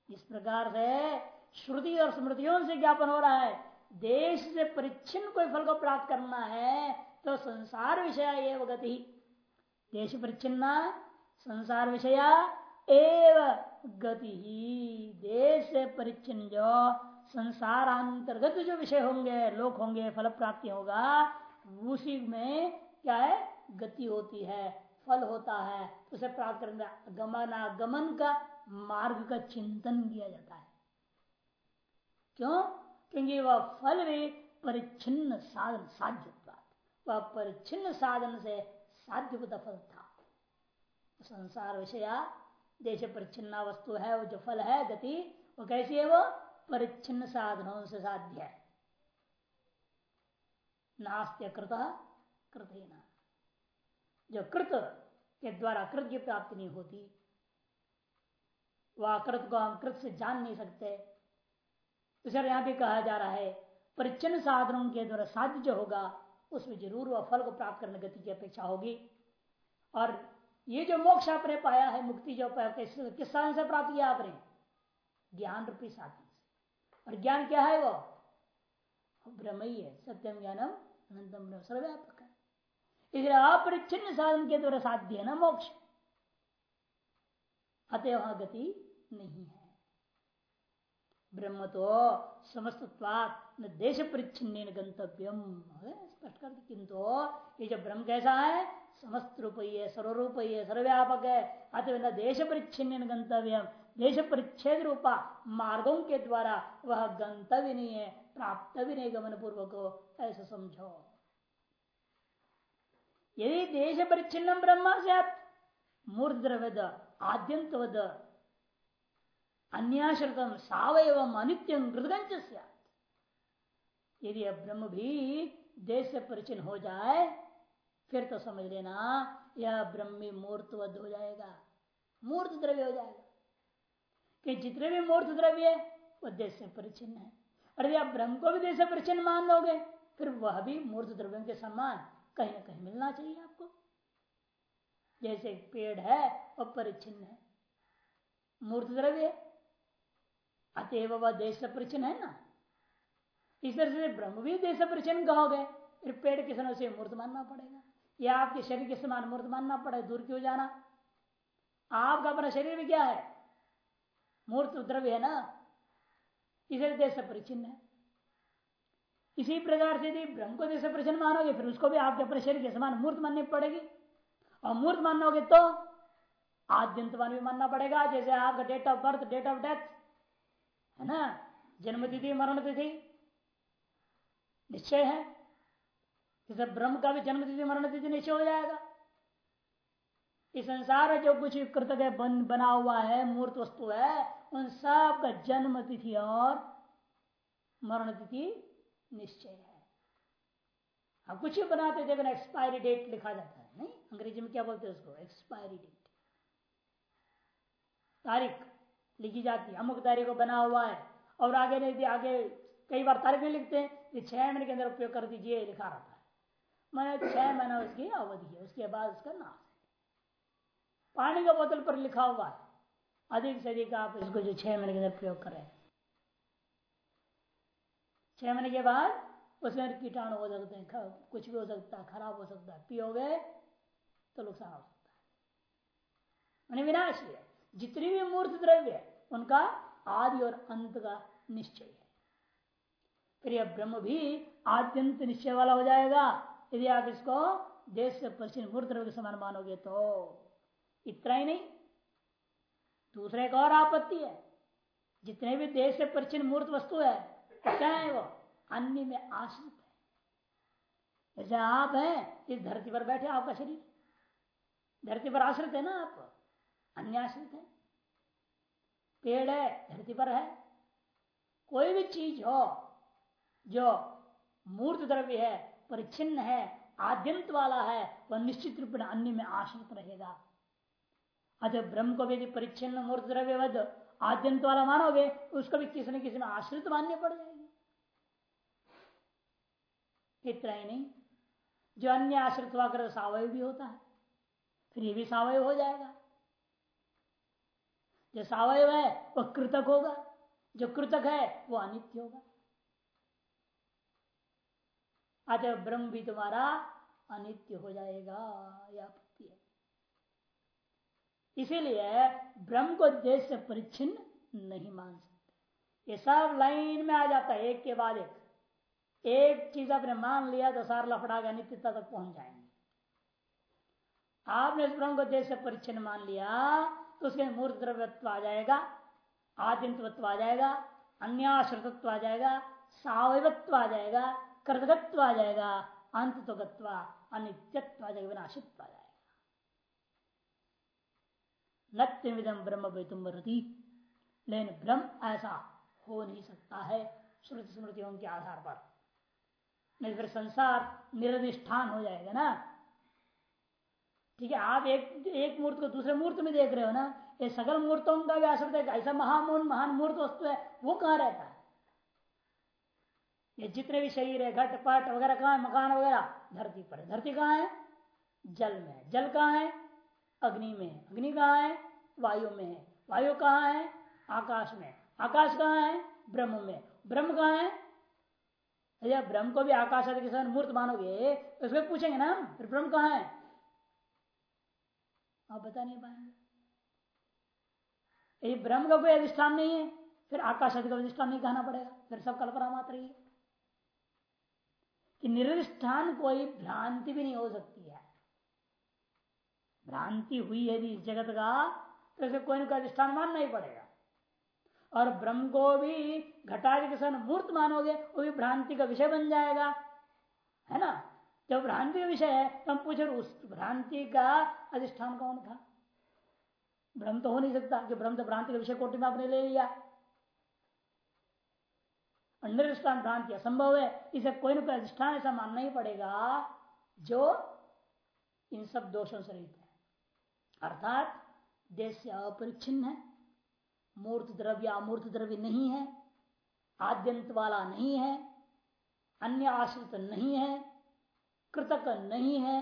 इस प्रकार से श्रुति और स्मृतियों से ज्ञापन हो रहा है, देश से परिच्छिन्न कोई फल को प्राप्त करना है तो संसार विषय एवं गति देश परिच्छिन्न, संसार विषय एव गति ही। देश से परिच्छिन्न जो संसार अंतर्गत जो विषय होंगे, लोक होंगे, फल प्राप्ति होगा, उसी में क्या है? गति होती है, फल होता है उसे प्राप्त करने गमनागमन का मार्ग का चिंतन किया जाता है। क्यों? क्योंकि वह फल भी परिच्छिन्न साधन साध्य वह परिच्छिन्न साधन से साध्य फल था। संसार विषया देश परिच्छिन्ना वस्तु है, वो जो फल है, गति, वो कैसी है वो? परिच्छिन्न साधनों से साध्य है। नास्त्य कृत कृत जो कृत के द्वारा कृत की प्राप्ति नहीं होती वह कृत को हम कृत से जान नहीं सकते। यहाँ भी कहा जा रहा है परिचन्न साधनों के द्वारा साध्य जो होगा उसमें ज़रूर वह फल को प्राप्त करने गति की अपेक्षा होगी। और ये जो मोक्ष आपने पाया है मुक्ति जो पाया किस, किस साधन से प्राप्त किया आपने? ज्ञान रूपी साधन से। और ज्ञान क्या है वो? ब्रह्म ही है सत्यम ज्ञानम अनंतम सर्वव्यापक इसलिए अपरिच्छिन्न साधन के द्वारा साध्य है ना मोक्ष। अतः वहाँ गति नहीं है। ब्रह्म तो समस्त न देश परिच्छिन्न गंतव्यम। स्पष्ट कर किंतु ये जो ब्रह्म कैसा है, समस्त रूप ही है सर्वरूप ही है सर्वव्यापक है अतः न देश परिच्छिन्न गंतव्यम। देश परिच्छेद रूपा मार्गों के द्वारा वह गंतव्य नहीं है प्राप्त भी नहीं गमन पूर्वक ऐसा समझो। यदि देश परिच्छिन्न ब्रह्म से मूर्त द्रव्यद आद्यंतवद, अन्याश्रितम सावयव अनित्यम कृतगंच यदि ब्रह्म भी देश से परिचिन हो जाए, फिर तो समझ लेना, यह ब्रह्मी मूर्तवद हो जाएगा मूर्त द्रव्य हो जाएगा। कि जितने भी मूर्त द्रव्य है वह देश से परिचिन है। और यदि आप ब्रह्म को भी देश से परिचिन मान लोगे, फिर वह भी मूर्त द्रव्यों के समान। कहीं ना कहीं मिलना चाहिए आपको। जैसे पेड़ है और परिचिन है। मूर्त द्रव्य अतएव वह देश परिचिन है ना? इस तरह से ब्रह्म भी देश परिचिन कहोगे, फिर पेड़ के से मूर्त मानना पड़ेगा। या आपके शरीर के समान मूर्त मानना पड़ेगा दूर क्यों जाना? आपका अपना शरीर भी क्या है? मूर्त द्रव्य है ना? इसे देश से है। इसी प्रकार से यदि ब्रह्म को जैसे से परिचिन मानोगे, फिर उसको भी आपके अपने शरीर के समान मूर्त माननी पड़ेगी। और मूर्त मानोगे तो आद्यंतवान भी मानना पड़ेगा, जैसे आपका date of birth date of death है ना? जन्म तिथि मरण तिथि निश्चय है। जैसे ब्रह्म का भी जन्म तिथि मरण तिथि निश्चय हो जाएगा। इस संसार जो कुछ कृतज्ञ बन, बना हुआ है, मूर्त वस्तु है, उन सब का जन्म तिथि और मरण तिथि निश्चय है। अब कुछ ही बनाते देखो एक्सपायरी डेट लिखा जाता है, नहीं? अंग्रेज़ी में क्या बोलते हैं उसको? एक्सपायरी डेट तारीख लिखी जाती है। अमुक तारीख को बना हुआ है, और आगे नहीं आगे कई बार तारीख में लिखते हैं छह महीने के अंदर उपयोग कर दीजिए, लिखा रहता है। मैंने छह महीना उसकी अवधि है, उसके बाद उसका नाश पानी का बोतल पर लिखा हुआ है। अधिक से अधिक आप इसको जो छह महीने के अंदर प्रयोग करें। छह महीने के बाद उसमें कीटाणु हो सकते हैं कुछ भी हो सकता है, खराब हो सकता है, पियोगे तो नुकसान हो सकता है। विनाश है जितनी भी मूर्त द्रव्य है, उनका आदि और अंत का निश्चय है। फिर यह ब्रह्म भी आद्यंत निश्चय वाला हो जाएगा। यदि आप इसको देश से पश्चिम मूर्त द्रव्य के समान मानोगे तो इतना ही नहीं। दूसरे एक और आपत्ति है। जितने भी देश से परिचिन मूर्त वस्तु है क्या है वो अन्य में आश्रित है। जैसे आप हैं, इस धरती पर बैठे आपका शरीर। धरती पर आश्रित है ना आप? अन्य आश्रित है। पेड़ है, धरती पर है। कोई भी चीज़ हो, जो मूर्त द्रव्य है परिचिन्न है, आद्यंत वाला है, वह निश्चित रूप में अन्य में आश्रित रहेगा। अतः ब्रह्म को भी यदि परिच्छिन्न मूर्त द्रव्यवद आद्यंत वाला मानोगे, उसको भी किसी न किसी में आश्रित मानने पड़ जाएगी। इतना ही नहीं। जो अन्य आश्रित हुआ कर सावय भी होता है, फिर ये भी सावय हो जाएगा। जो सावय है वह कृतक होगा। जो कृतक है, वो अनित्य होगा। अतः ब्रह्म भी तुम्हारा अनित्य हो जाएगा या इसीलिए ब्रह्म को देश से परिच्छिन्न नहीं मान सकते। ये सब लाइन में आ जाता है, एक के बाद एक। एक चीज़ आपने मान लिया तो सार लफड़ा का नित्यता तक पहुँच जाएँगे। आपने इस ब्रह्म को देश से परिच्छिन्न मान लिया तो उसके मूर्त द्रव्यत्व आ जाएगा आदित्वत्व आ जाएगा, अन्याश्रितत्व आ जाएगा सावयत्व आ जाएगा कृतगत्व आ जाएगा अंतत्व अनित्यत्व आ जाएगा, विनाशित्व आ जाएगा। नत्यमिदम ब्रह्म वेतुम लेकिन ब्रह्म ऐसा हो नहीं सकता है, श्रुति स्मृतियों के आधार पर। नहीं फिर संसार निरधिष्ठान हो जाएगा ना? ठीक है, आप एक एक मूर्त को दूसरे मूर्त में देख रहे हो ना, ये सकल मूर्तों का भी आश्रित है, ऐसा महामून, महान मूर्त वस्तु है, वो कहाँ रहता है? ये जितने भी शरीर है, घट, पट, वगैरह कहाँ है? मकान वगैरह, धरती पर धरती कहाँ है? जल में है। जल कहाँ है? अग्नि में अग्नि कहाँ है? वायु में है। वायु कहाँ है? आकाश में आकाश कहाँ है? ब्रह्म में ब्रह्म कहाँ है? या ब्रह्म को भी आकाश आदि के साथ मूर्त मानोगे तो उसको पूछेंगे ना फिर ब्रह्म कहाँ है? आप बता नहीं पाएँगे। यदि ब्रह्म का कोई अधिष्ठान नहीं है, फिर आकाश आदि का अधिष्ठान नहीं कहना पड़ेगा, फिर सब कल्पना मात्र ही कि निर्दिष्ठान कोई भ्रांति भी नहीं हो सकती है। भ्रांति हुई है इस जगत का तो इसे कोई ना कोई अधिष्ठान मानना ही पड़ेगा। और ब्रह्म को भी घटादि के साथ मूर्त मानोगे, वो भी भ्रांति का विषय बन जाएगा। है ना? जब भ्रांति का विषय है तो हम पूछे, उस भ्रांति का अधिष्ठान कौन था? ब्रह्म तो हो नहीं सकता कि ब्रह्म तो भ्रांति का विषय कोटि में आपने ले लिया। निर्दिष्टान भ्रांति असंभव है, इसे कोई ना कोई अधिष्ठान ऐसा मानना ही पड़ेगा, जो इन सब दोषों से रहित है। अर्थात देश अपरिच्छिन्न है। मूर्त द्रव्य अमूर्त द्रव्य नहीं है, आद्यंत वाला नहीं है, अन्य आश्रित नहीं है, कृतक नहीं है,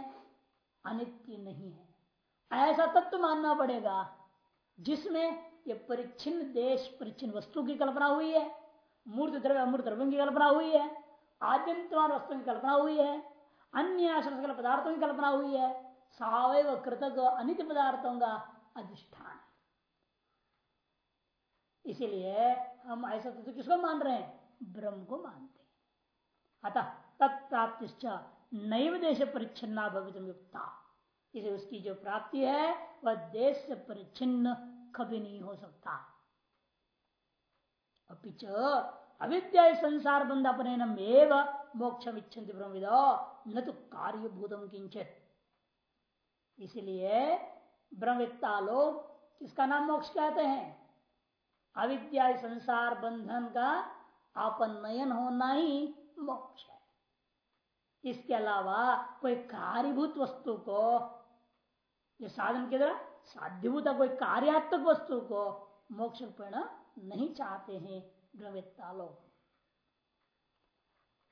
अनित्य नहीं है। ऐसा तत्व मानना पड़ेगा जिसमें ये परिच्छिन्न देश, परिच्छिन्न वस्तु की कल्पना हुई है, मूर्त द्रव्य, अमूर्त द्रव्य की कल्पना हुई है, आद्यंतवान वस्तु की कल्पना हुई है, अन्य आश्रम पदार्थों की कल्पना हुई है सावय कृतक अनित्य पदार्थों का अधिष्ठान। इसीलिए हम ऐसा तो किसको मान रहे हैं? ब्रह्म को मानते अतः तत्प्राप्ति नैव देश परिच्छिन्ना भवित युक्ता। इसे उसकी जो प्राप्ति है, वह देश से परिच्छिन्न कभी नहीं हो सकता। अपिच अविद्या संसार बंध अपने मोक्ष इच्छन्ति ब्रह्मविदो न तो कार्यभूतम किंचित इसलिए ब्रह्मविद्ता लोग किसका नाम मोक्ष कहते हैं? अविद्या संसार बंधन का आपन्नयन होना ही मोक्ष है। इसके अलावा कोई कार्यभूत वस्तु को जो साधन के द्वारा साध्यभूत कोई कार्यात्मक वस्तु को मोक्ष पूर्ण नहीं चाहते हैं ब्रह्मवेत्ता लोग।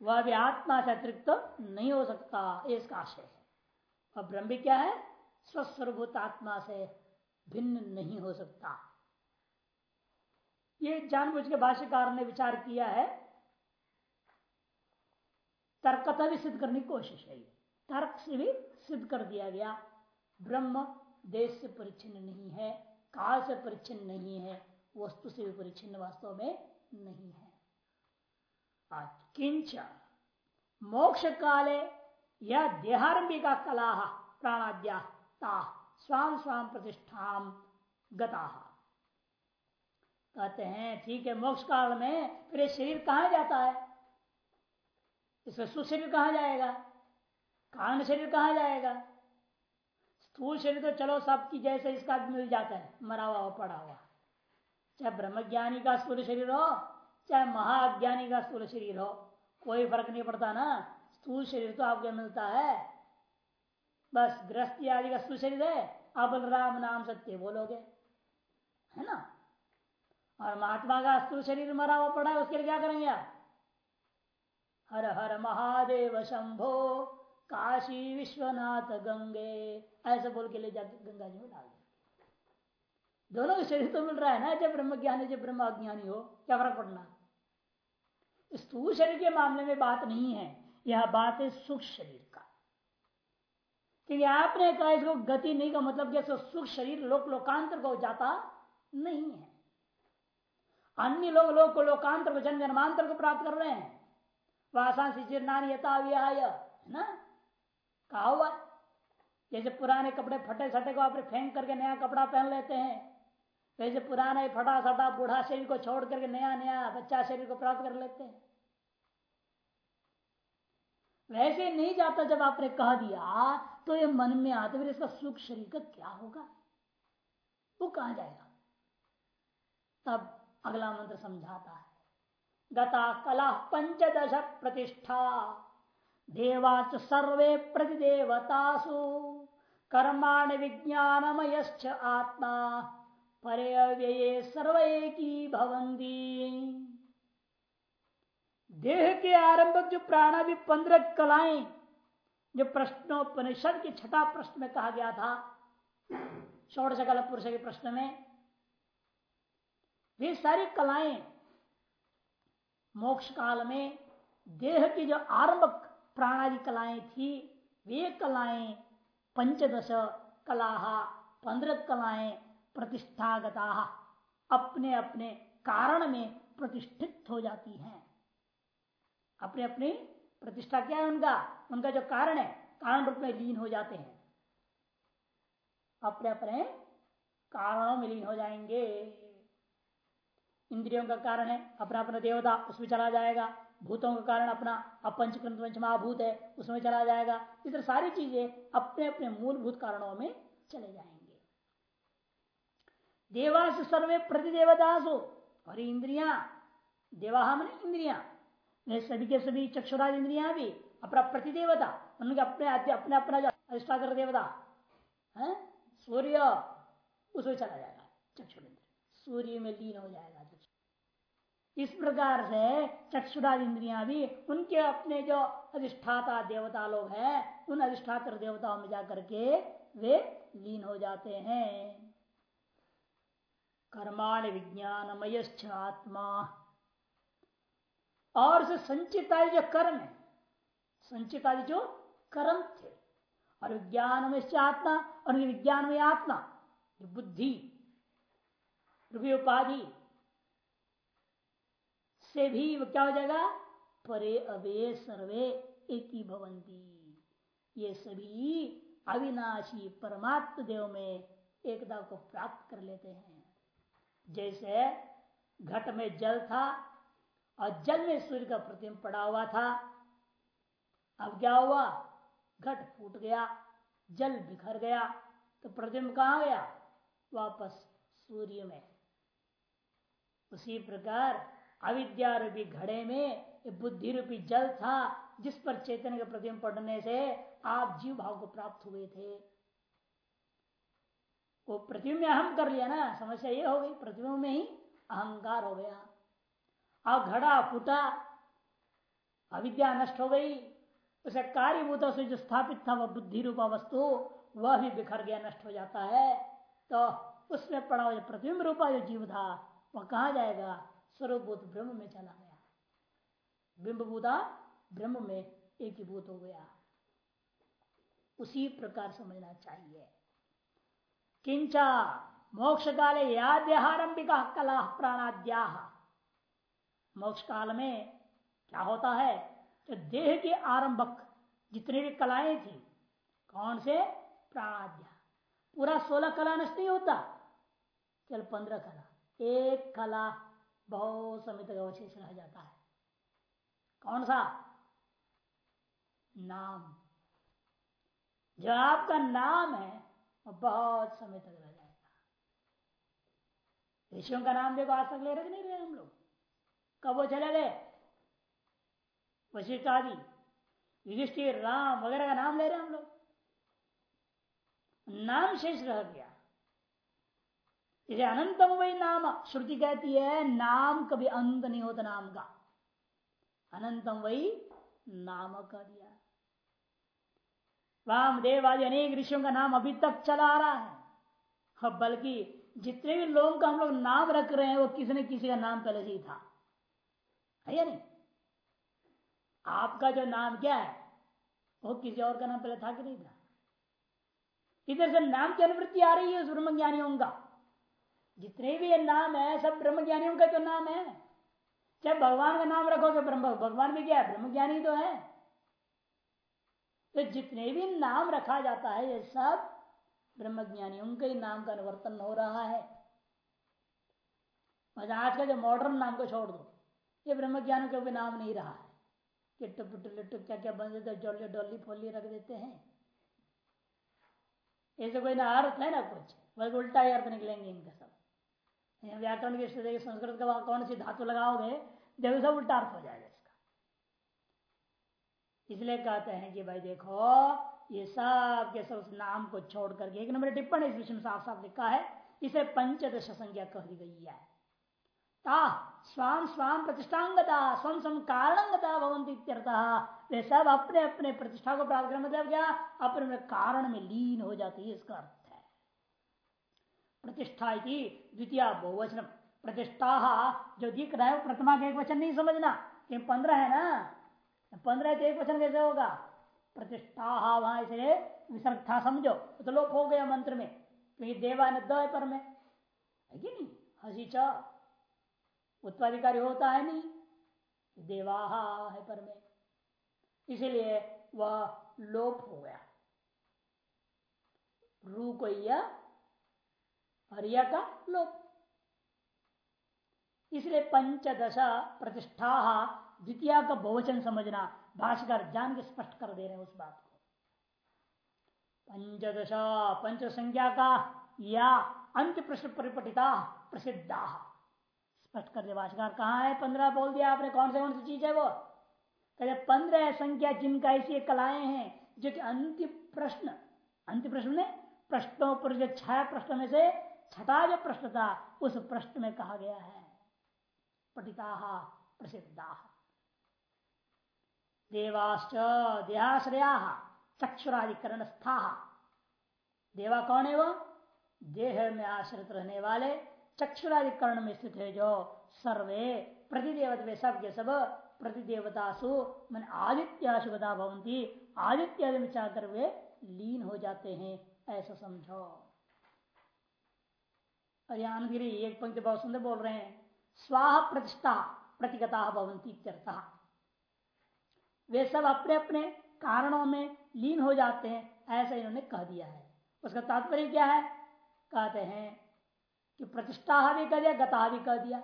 वह भी आत्मा से अतिरिक्त नहीं हो सकता इसका आशय है। और ब्रह्म भी क्या है? स्वस्वरूभूत आत्मा से भिन्न नहीं हो सकता। ये जानबूझ के भाष्यकार ने विचार किया है। तर्कता भी सिद्ध करने की कोशिश है। तर्क से भी सिद्ध कर दिया गया। ब्रह्म देश से परिच्छिन्न नहीं है, काल से परिच्छिन्न नहीं है, वस्तु से भी परिच्छिन्न वास्तव में नहीं है। किंच मोक्ष काले या देहारंभिका कला प्राणाद्या स्वाम स्वाम प्रतिष्ठा गता। कहते हैं, ठीक है, मोक्ष काल में फिर शरीर कहा जाता है? इसका सुशरीर कहा जाएगा? कारण शरीर कहा जाएगा? स्थूल शरीर तो चलो सबकी जैसे इसका मिल जाता है, मरा हुआ पड़ा हुआ। चाहे ब्रह्मज्ञानी का स्थूल शरीर हो, चाहे महाज्ञानी का स्थूल शरीर हो, कोई फ़र्क नहीं पड़ता ना। स्थूल शरीर तो आपको मिलता है। बस गृहस्थी आदि का स्थूल शरीर है, अब राम नाम सत्य बोलोगे, है ना? और महात्मा का स्थूल शरीर मरा हुआ पड़ा है, उसके लिए क्या करेंगे आप? हर हर महादेव शंभो, काशी विश्वनाथ गंगे, ऐसे बोल के ले जाके गंगा जी में डाल दोनों का शरीर तो मिल रहा है ना, जब ब्रह्म ज्ञानी, जब ब्रह्म अज्ञानी हो, क्या फ़र्क पड़ना? स्थूल शरीर के मामले में बात नहीं है, यह बात है सुख शरीर का। क्योंकि आपने कहा इसको गति नहीं का मतलब जैसे सुख शरीर लोक लोकांतर को जाता नहीं है। अन्य लोग लोग को लोकांतर को जन्म जन्मांतर को प्राप्त कर रहे हैं। वासान से जीर्णान यथा है ना? कहा हुआ जैसे पुराने कपड़े फटे सटे को आप फेंक करके नया कपड़ा पहन लेते हैं। वैसे पुराना फटा सटा बूढ़ा शरीर को छोड़ करके नया नया बच्चा शरीर को प्राप्त कर लेते हैं। वैसे नहीं जाता जब आपने कह दिया तो ये मन में आते फिर इसका सुख शरीर का क्या होगा? वो कहा जाएगा? तब अगला मंत्र समझाता है। गता कला पंचदश प्रतिष्ठा। देवाच सर्वे प्रतिदेवतासु। कर्माण विज्ञानमय आत्मा। परे सर्व की भवंती देह के आरंभक जो प्राणादि पंद्रह कलाएँ, जो प्रश्नोपनिषद के छठा प्रश्न में कहा गया था षोड़ कल पुरुष के प्रश्न में वे सारी कलाएँ मोक्ष काल में, देह की जो आरंभक प्राणादि कलाएँ थी, वे कलाएँ पंचदश कला, पंद्रह कलाएँ प्रतिष्ठागता अपने अपने कारण में प्रतिष्ठित हो जाती हैं। अपने अपनी प्रतिष्ठा क्या है उनका? उनका जो कारण है, कारण रूप में लीन हो जाते हैं। अपने अपने कारणों में लीन हो जाएँगे। इंद्रियों का कारण है, अपना अपना देवता, उसमें चला जाएगा। भूतों का कारण अपना अपंचकृत पंचमहाभूत है, उसमें चला जाएगा। इस तरह सारी चीज़ें अपने अपने मूलभूत कारणों में चले जाएँगे। देवास सर्वे प्रतिदेवतासु, और इंद्रिया देवा मैंने इंद्रिया। सभी के सभी चक्षुराज इंद्रिया भी अपना प्रतिदेवता, उनके अपने अपने अपना जो अधिष्ठाकर देवता, है? सूर्य, उसमें चला जाएगा, चक्षुर सूर्य में लीन हो जाएगा इस प्रकार से चक्षुराज इंद्रिया भी उनके अपने जो अधिष्ठाता देवता लोग हैं, उन अधिष्ठातर देवताओं में जाकर के वे लीन हो जाते हैं। कर्माण विज्ञानमय आत्मा। और से संचित आदि जो कर्म है, संचित आदि जो कर्म थे, और विज्ञान में आत्मा, और विज्ञान में आत्मा बुद्धि, रूपी उपाधि से भी क्या हो जाएगा? परे अवे सर्वे एक भवंती ये सभी अविनाशी परमात्म देव में एकता को प्राप्त कर लेते हैं। जैसे घट में जल था और जल में सूर्य का प्रतिम्ब पड़ा हुआ था, अब क्या हुआ? घट फूट गया, जल बिखर गया तो प्रतिम्ब कहा गया? वापस सूर्य में। उसी प्रकार अविद्या रूपी घड़े में बुद्धि रूपी जल था, जिस पर चेतन के प्रतिम्ब पड़ने से आप जीव भाव को प्राप्त हुए थे। वो प्रतिबिंब में अहम कर लिया ना, समस्या ये हो गई, प्रतिबिंब में ही अहंकार हो गया। अब घड़ा फूटा, अविद्या नष्ट हो गई, उसे कार्यभूत से जो स्थापित था वह बुद्धि रूपा वस्तु, वह भी बिखर गया, नष्ट हो जाता है। तो उसमें पड़ा हुआ प्रतिबिंब रूपा जो जीव था, वह कहा जाएगा? स्वरूपभूत ब्रह्म में चला गया। बिंबभूता ब्रह्म में एक ही गया। उसी प्रकार समझना चाहिए। किंचा मोक्ष काले याद्यहारंभिका कला प्राणाद्या। मोक्ष काल में क्या होता है? तो देह के आरंभक जितने भी कलाएँ थी, कौन से? प्राणाद्या। पूरा सोलह कला नष्ट नहीं होता? केवल पंद्रह कला। एक कला बहुत समय तक अवशेष रह जाता है। कौन सा? नाम। जो आपका नाम है, वो बहुत समय तक रह जाएगा। ऋषियों का नाम देखो, आज तक ले रहे नहीं रहे हम लोग। कब वो चले गए? वशिष्ठ आदि। युधिष्ठिर, राम वगैरह का नाम ले रहे हम लोग। नाम शेष रह गया। इसे अनंतम वही नाम श्रुति कहती है, नाम कभी अंत नहीं होता नाम का। अनंतम वही नाम कह दिया। वामदेव आदि अनेक ऋषियों का नाम अभी तक चला आ रहा है। बल्कि जितने भी लोगों का हम लोग नाम रख रहे हैं, वो किसी न किसी का नाम पहले से ही था? है या नहीं? आपका जो नाम क्या है, वो किसी और का नाम पहले था कि नहीं था? इधर से नाम की अनुवृत्ति आ रही है ब्रह्म ज्ञानियों का। जितने भी ये नाम है, सब ब्रह्म ज्ञानियों का तो नाम है। चाहे भगवान का नाम रखोगे ब्रह्म, भगवान भी क्या है? ब्रह्म ज्ञानी तो है। तो जितने भी नाम रखा जाता है, ये सब ब्रह्म ज्ञानियों के नाम का अनुवर्तन हो रहा है। आज का जो मॉडर्न नाम को छोड़ दो। ये ब्रह्म ज्ञान का भी नाम नहीं रहा है। किट्टू पुट्टू लिट्टू क्या क्या बन देते डोली डोली, फोली रख देते हैं। ऐसे कोई ना अर्थ है ना कुछ। बल्कि उल्टा ही अर्थ निकलेंगे इनका सब। व्याकरण की स्थिति संस्कृत का कौन सी धातु लगाओगे देखो सब उल्टा अर्थ हो जाएगा इसका। इसलिए कहते हैं कि भाई देखो, ये सब के सब नाम को छोड़ करके, एक नंबर टिप्पणी इस विषय में साफ़ साफ़ लिखा है, इसे पंचदश संज्ञा कह दी गई है। ता स्वाम स्वाम प्रतिष्ठांगता स्वम स्वम कारणंगता भवंती वे सब अपने अपने प्रतिष्ठा को प्राप्त करने मतलब क्या? अपने कारण में लीन हो जाती है इसका अर्थ। प्रतिष्ठा द्वितीय बहुवचन। प्रतिष्ठा जो दिख रहा है वो प्रथमा के एक वचन नहीं समझना। पंद्रह है ना? पंद्रह तो एक वचन कैसे होगा? प्रतिष्ठा वहाँ इसलिए विसर्ग था समझो तो लोप हो गया मंत्र में। क्योंकि देवा ने पर में। है कि नहीं? हसी च। उत्पाधिकारी होता है नहीं। देवाहा है पर में। इसीलिए वह लोप हो गया। रू को हरिया का लोप। इसलिए पंचदशा प्रतिष्ठा, द्वितीय का बहुवचन समझना, भाषकर जान के स्पष्ट कर दे रहे हैं उस बात को। पंचदशा पंच संज्ञा का या अंत प्रश्न परिपटिता, प्रसिद्धा। स्पष्ट कर दे भाषकर, कहा है? पंद्रह बोल दिया आपने, कौन से, कौन सी चीज़ है वो? कहते पंद्रह संख्या जिनका ऐसी कलाएँ हैं, जो कि अंतिम प्रश्न अंतिम प्रश्न ने प्रश्नों पर जो छह प्रश्न में से छठा जो प्रश्न था उस प्रश्न में कहा गया है। पटिता प्रसिद्धा। देवाश्च देहाश्रया चक्षुराधिकरण स्था देवा कौन है वो? देह में आश्रित रहने वाले चक्षुराधिकरण में स्थित है जो सर्वे प्रतिदेवत वे सब के सब प्रतिदेवतासु, मन आदित्याशुभता भवंती आदित्य में चाहकर वे लीन हो जाते हैं, ऐसा समझो। और यहाँ एक पंक्ति बहुत सुंदर बोल रहे हैं। स्वाह प्रतिष्ठा प्रतिगता भवंती वे सब अपने अपने कारणों में लीन हो जाते हैं, ऐसा इन्होंने कह दिया है। उसका तात्पर्य क्या है? कहते हैं कि प्रतिष्ठा भी कह दिया, गता भी कह दिया।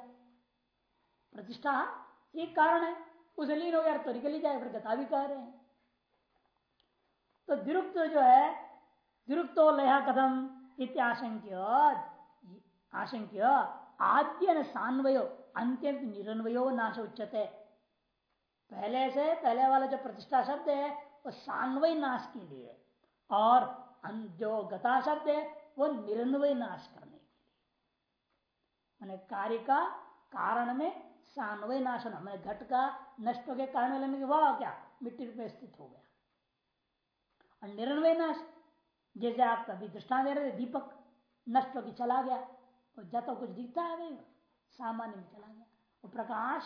प्रतिष्ठा एक कारण है, उसे लीन हो गया तो निकल जाए, फिर गता भी कह रहे हैं। तो दिरुक्त जो है दिरुक्तो लया कथम इत्याशंक्य। आशंक्य आद्य सान्वयो, अंत्यंत निरन्वयो नाश उच्चते पहले से पहले वाला जो प्रतिष्ठा शब्द है, वो सान्वय नाश के लिए, और जो गता शब्द है, वो निरन्वय नाश करने के लिए। मैंने कार्य का कारण में सान्वय नाश होना, मैंने घट का नष्ट हो गया कारण लेने के बाद क्या, मिट्टी में स्थित हो गया। और निरन्वय नाश, जैसे आप अभी दृष्टान दे रहे थे, दीपक नष्ट होकर चला गया। और जब कुछ दिखता है सामान्य में चला गया। वो प्रकाश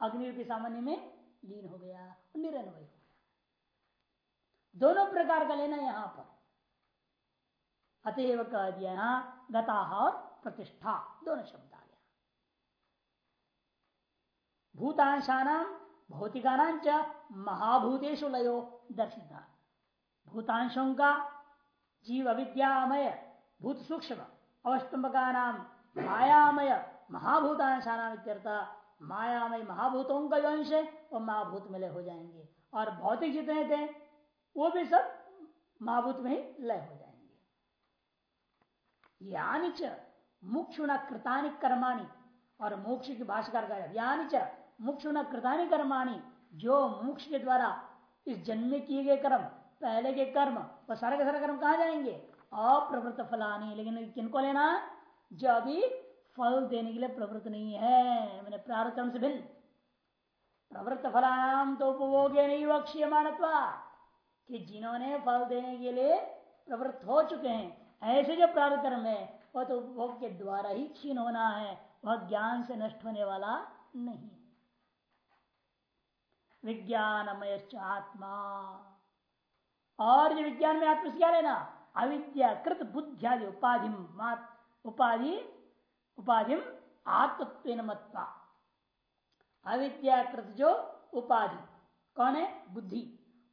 अग्नि के सामान्य में लीन हो गया निरन्वय हो गया। दोनों प्रकार का लेना यहाँ पर। अतएव कह दिया यहाँ गता और प्रतिष्ठा, दोनों शब्द आ गया। भूतांशानाम भौतिकानांच महाभूतेशु लयो दर्शिता। भूतांशों का जीव अविद्यामय भूत सूक्ष्म। अवस्तंभका नाम मायामय महाभूतांशानाम मायामय महाभूतों का जो अंश है वो महाभूत में लय हो जाएँगे। और भौतिक जितने थे, वो भी सब महाभूत में ही लय हो जाएँगे। यानी च मुक्षुण कृतानि कर्माणी, और मोक्ष की भाषा का यानी च मुक्षुण कृतानि कर्माणी, जो मोक्ष के द्वारा इस जन्म में किए गए कर्म, पहले के कर्म, वो सारे के सारे कर्म कहा जाएँगे? अप्रवृत्त फलानी लेकिन किनको लेना? जो अभी फल देने के लिए प्रवृत्त नहीं है। मैंने प्रारक्रम से भिन्न। प्रवृत्त फलानाम तो उपभोग नहीं वक्षीय मानत्वा। कि जिन्होंने फल देने के लिए प्रवृत्त हो चुके हैं, ऐसे जो प्रारक्रम है, वह तो उपभोग के द्वारा ही क्षीण होना है। वह ज्ञान से नष्ट होने वाला नहीं विज्ञानमय आत्मा और जो विज्ञान में आत्मा क्या लेना? अविद्या कृत बुद्धियादि उपाधि उपाधि उपाधि आत्मत्व मत्वा। अविद्याकृत जो उपाधि, कौन है? बुद्धि।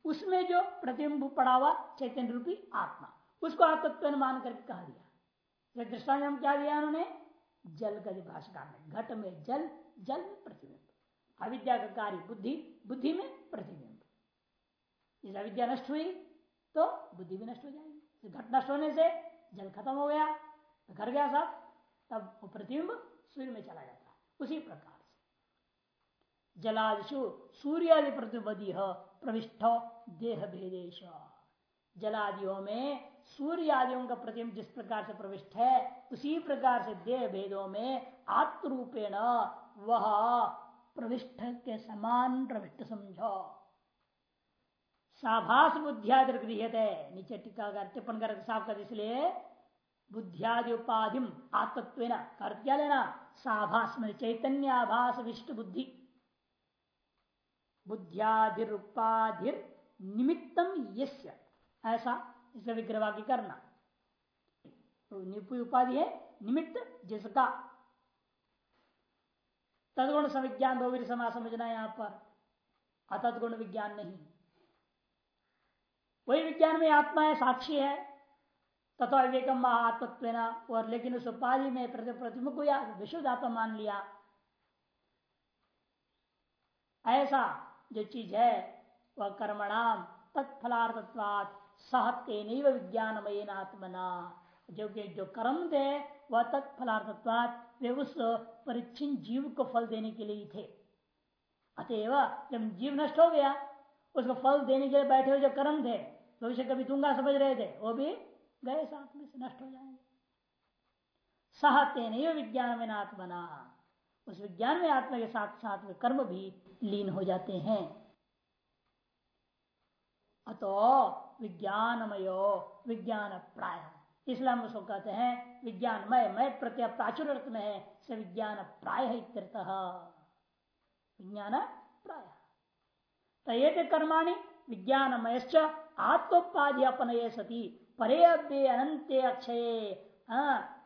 उसमें जो प्रतिबिंब पड़ा हुआ चैतन्य रूपी आत्मा। उसको आत्मत्व मान करके कहा दिया। दृष्टान हम क्या दिया उन्होंने? जल का भाषा में घट में जल जल में प्रतिबिंब। अविद्या का कार्य बुद्धि बुद्धि में प्रतिबिंब। इस अविद्या नष्ट हुई तो बुद्धि भी नष्ट हो जाएगी। घट नष्ट होने से जल खत्म हो गया, घर गया सब तब वो प्रतिबिंब सूर्य में चला जाता है उसी प्रकार से। जलादिशु सूर्यादि प्रतिबदी प्रविष्ट देह भेदेश। जलादियों में सूर्य आदियों का प्रतिबिंब जिस प्रकार से प्रविष्ट है, उसी प्रकार से देह भेदों में आत्मरूपेण वह प्रविष्ट के समान प्रविष्ट समझो। साभास बुद्धियादि गृहते नीचे टिक्का कर टिप्पण कर साफ़ कर इसलिए बुद्धियादि उपाधि आत्मत्व कर क्या लेना साभास में चैतन्य आभास विष्ट बुद्धि बुद्धियाधिर उपाधिर निमित्तम यस्य। ऐसा इसे विग्रह वाक्य करना। तो उपाधि है निमित्त जिसका। तदगुण सविज्ञान बहुवीर समाज समझना यहाँ पर। अतदगुण विज्ञान नहीं। वही विज्ञान में आत्मा है, साक्षी है। तथा विवेकम आत्मत्व और लेकिन उस उपाधि में प्रतिमुख या विशुद्ध आत्मा मान लिया। ऐसा जो चीज़ है, वह कर्मणाम तत्फलार्थत्वात् सहत्य विज्ञानमय आत्मना। जो कि जो कर्म थे, वह तत्फलार्थत्वात् वे उस परिचिन जीव को फल देने के लिए थे। अतएव जब जीव नष्ट हो गया, उसको फल देने के लिए बैठे हुए जो कर्म थे भविष्य कभी दूँगा समझ रहे थे? वो भी गए साथ में से, नष्ट हो जाएँगे। सहते नहीं विज्ञान में आत्मना उस विज्ञान में आत्मा के साथ साथ में कर्म भी लीन हो जाते हैं। अतो विज्ञानमयो विज्ञान प्राय इसलिए हम उसको कहते हैं विज्ञानमय, मय प्रत्यय प्राचुर अर्थ में है, से विज्ञान प्राय विज्ञान प्राय तयेते कर्माणी विज्ञानमय आत्मोपाधि अपनय सती परे अव्य अनंत अक्षय।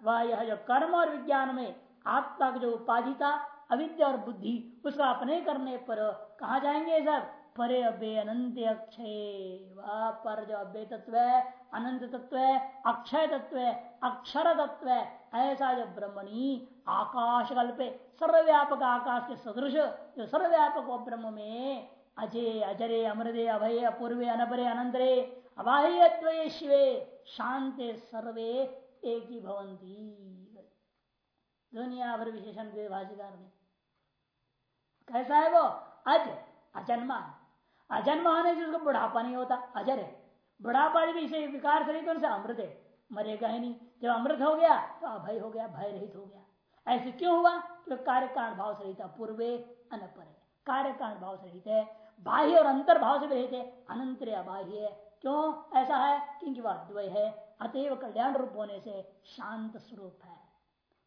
वह यह जो कर्म और विज्ञान में आत्मा की जो उपाधि था अविद्या और बुद्धि, उसका अपने करने पर कहा जाएँगे सब? परे अव्य अनंत अक्षय। वह पर जो अव्य तत्व है अनंत तत्व है, अक्षय तत्व है, अक्षर तत्व है, ऐसा जो ब्रह्मणी आकाश कल्पे सर्वव्यापक आकाश के सदृश, जो सर्वव्यापक ब्रह्म में अजय अजरे अमृदे अभय, अपूर्वे, अनपरे, अनंतरे, अबाह्य शिवे शांति सर्वे एक ही भवंती दुनिया भर विशेषण दे भाषिकार ने कैसा है वो? अज, अजन्मा। अजन्मा होने से उसको बुढ़ापा नहीं होता, अजर है। बुढ़ापा भी इसे विकार से तो अमृत है। मरेगा ही नहीं। जब अमृत हो गया तो अभय हो गया भय रहित हो गया। ऐसे क्यों हुआ? तो कार्य कारण भाव से रहित पूर्वे अनपर। कार्य कारण भाव से है। बाह्य और अंतर भाव से रहित है, अनंतर अबाह्य क्यों? ऐसा है क्योंकि वह द्वय है, अतएव कल्याण रूप होने से शांत स्वरूप है।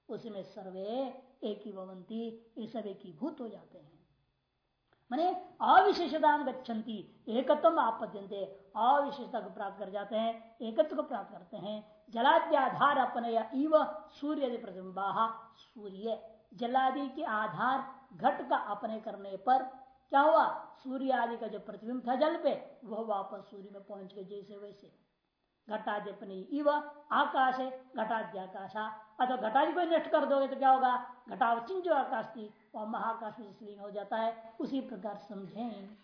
उसमें सर्वे एक ही भवंती ये सब एक ही भूत हो जाते हैं। मैंने अविशेषता गच्छन्ति एकत्व आपद्यंते अविशेषता को प्राप्त कर जाते हैं, एकत्व को प्राप्त करते हैं। जलाद्याधार अपने इव सूर्य प्रतिबिंबा सूर्य। जलादि के आधार घट का अपने करने पर क्या हुआ सूर्य आदि का जो प्रतिबिंब था जल पे, वह वापस सूर्य में पहुँच गए जैसे वैसे। घटाद्यपनी इव आकाश है घटाद्य आकाशा अथवा घटादि को नष्ट कर दोगे तो क्या होगा? घटावचिन जो आकाश थी, वह महाकाश में हो जाता है। उसी प्रकार समझें।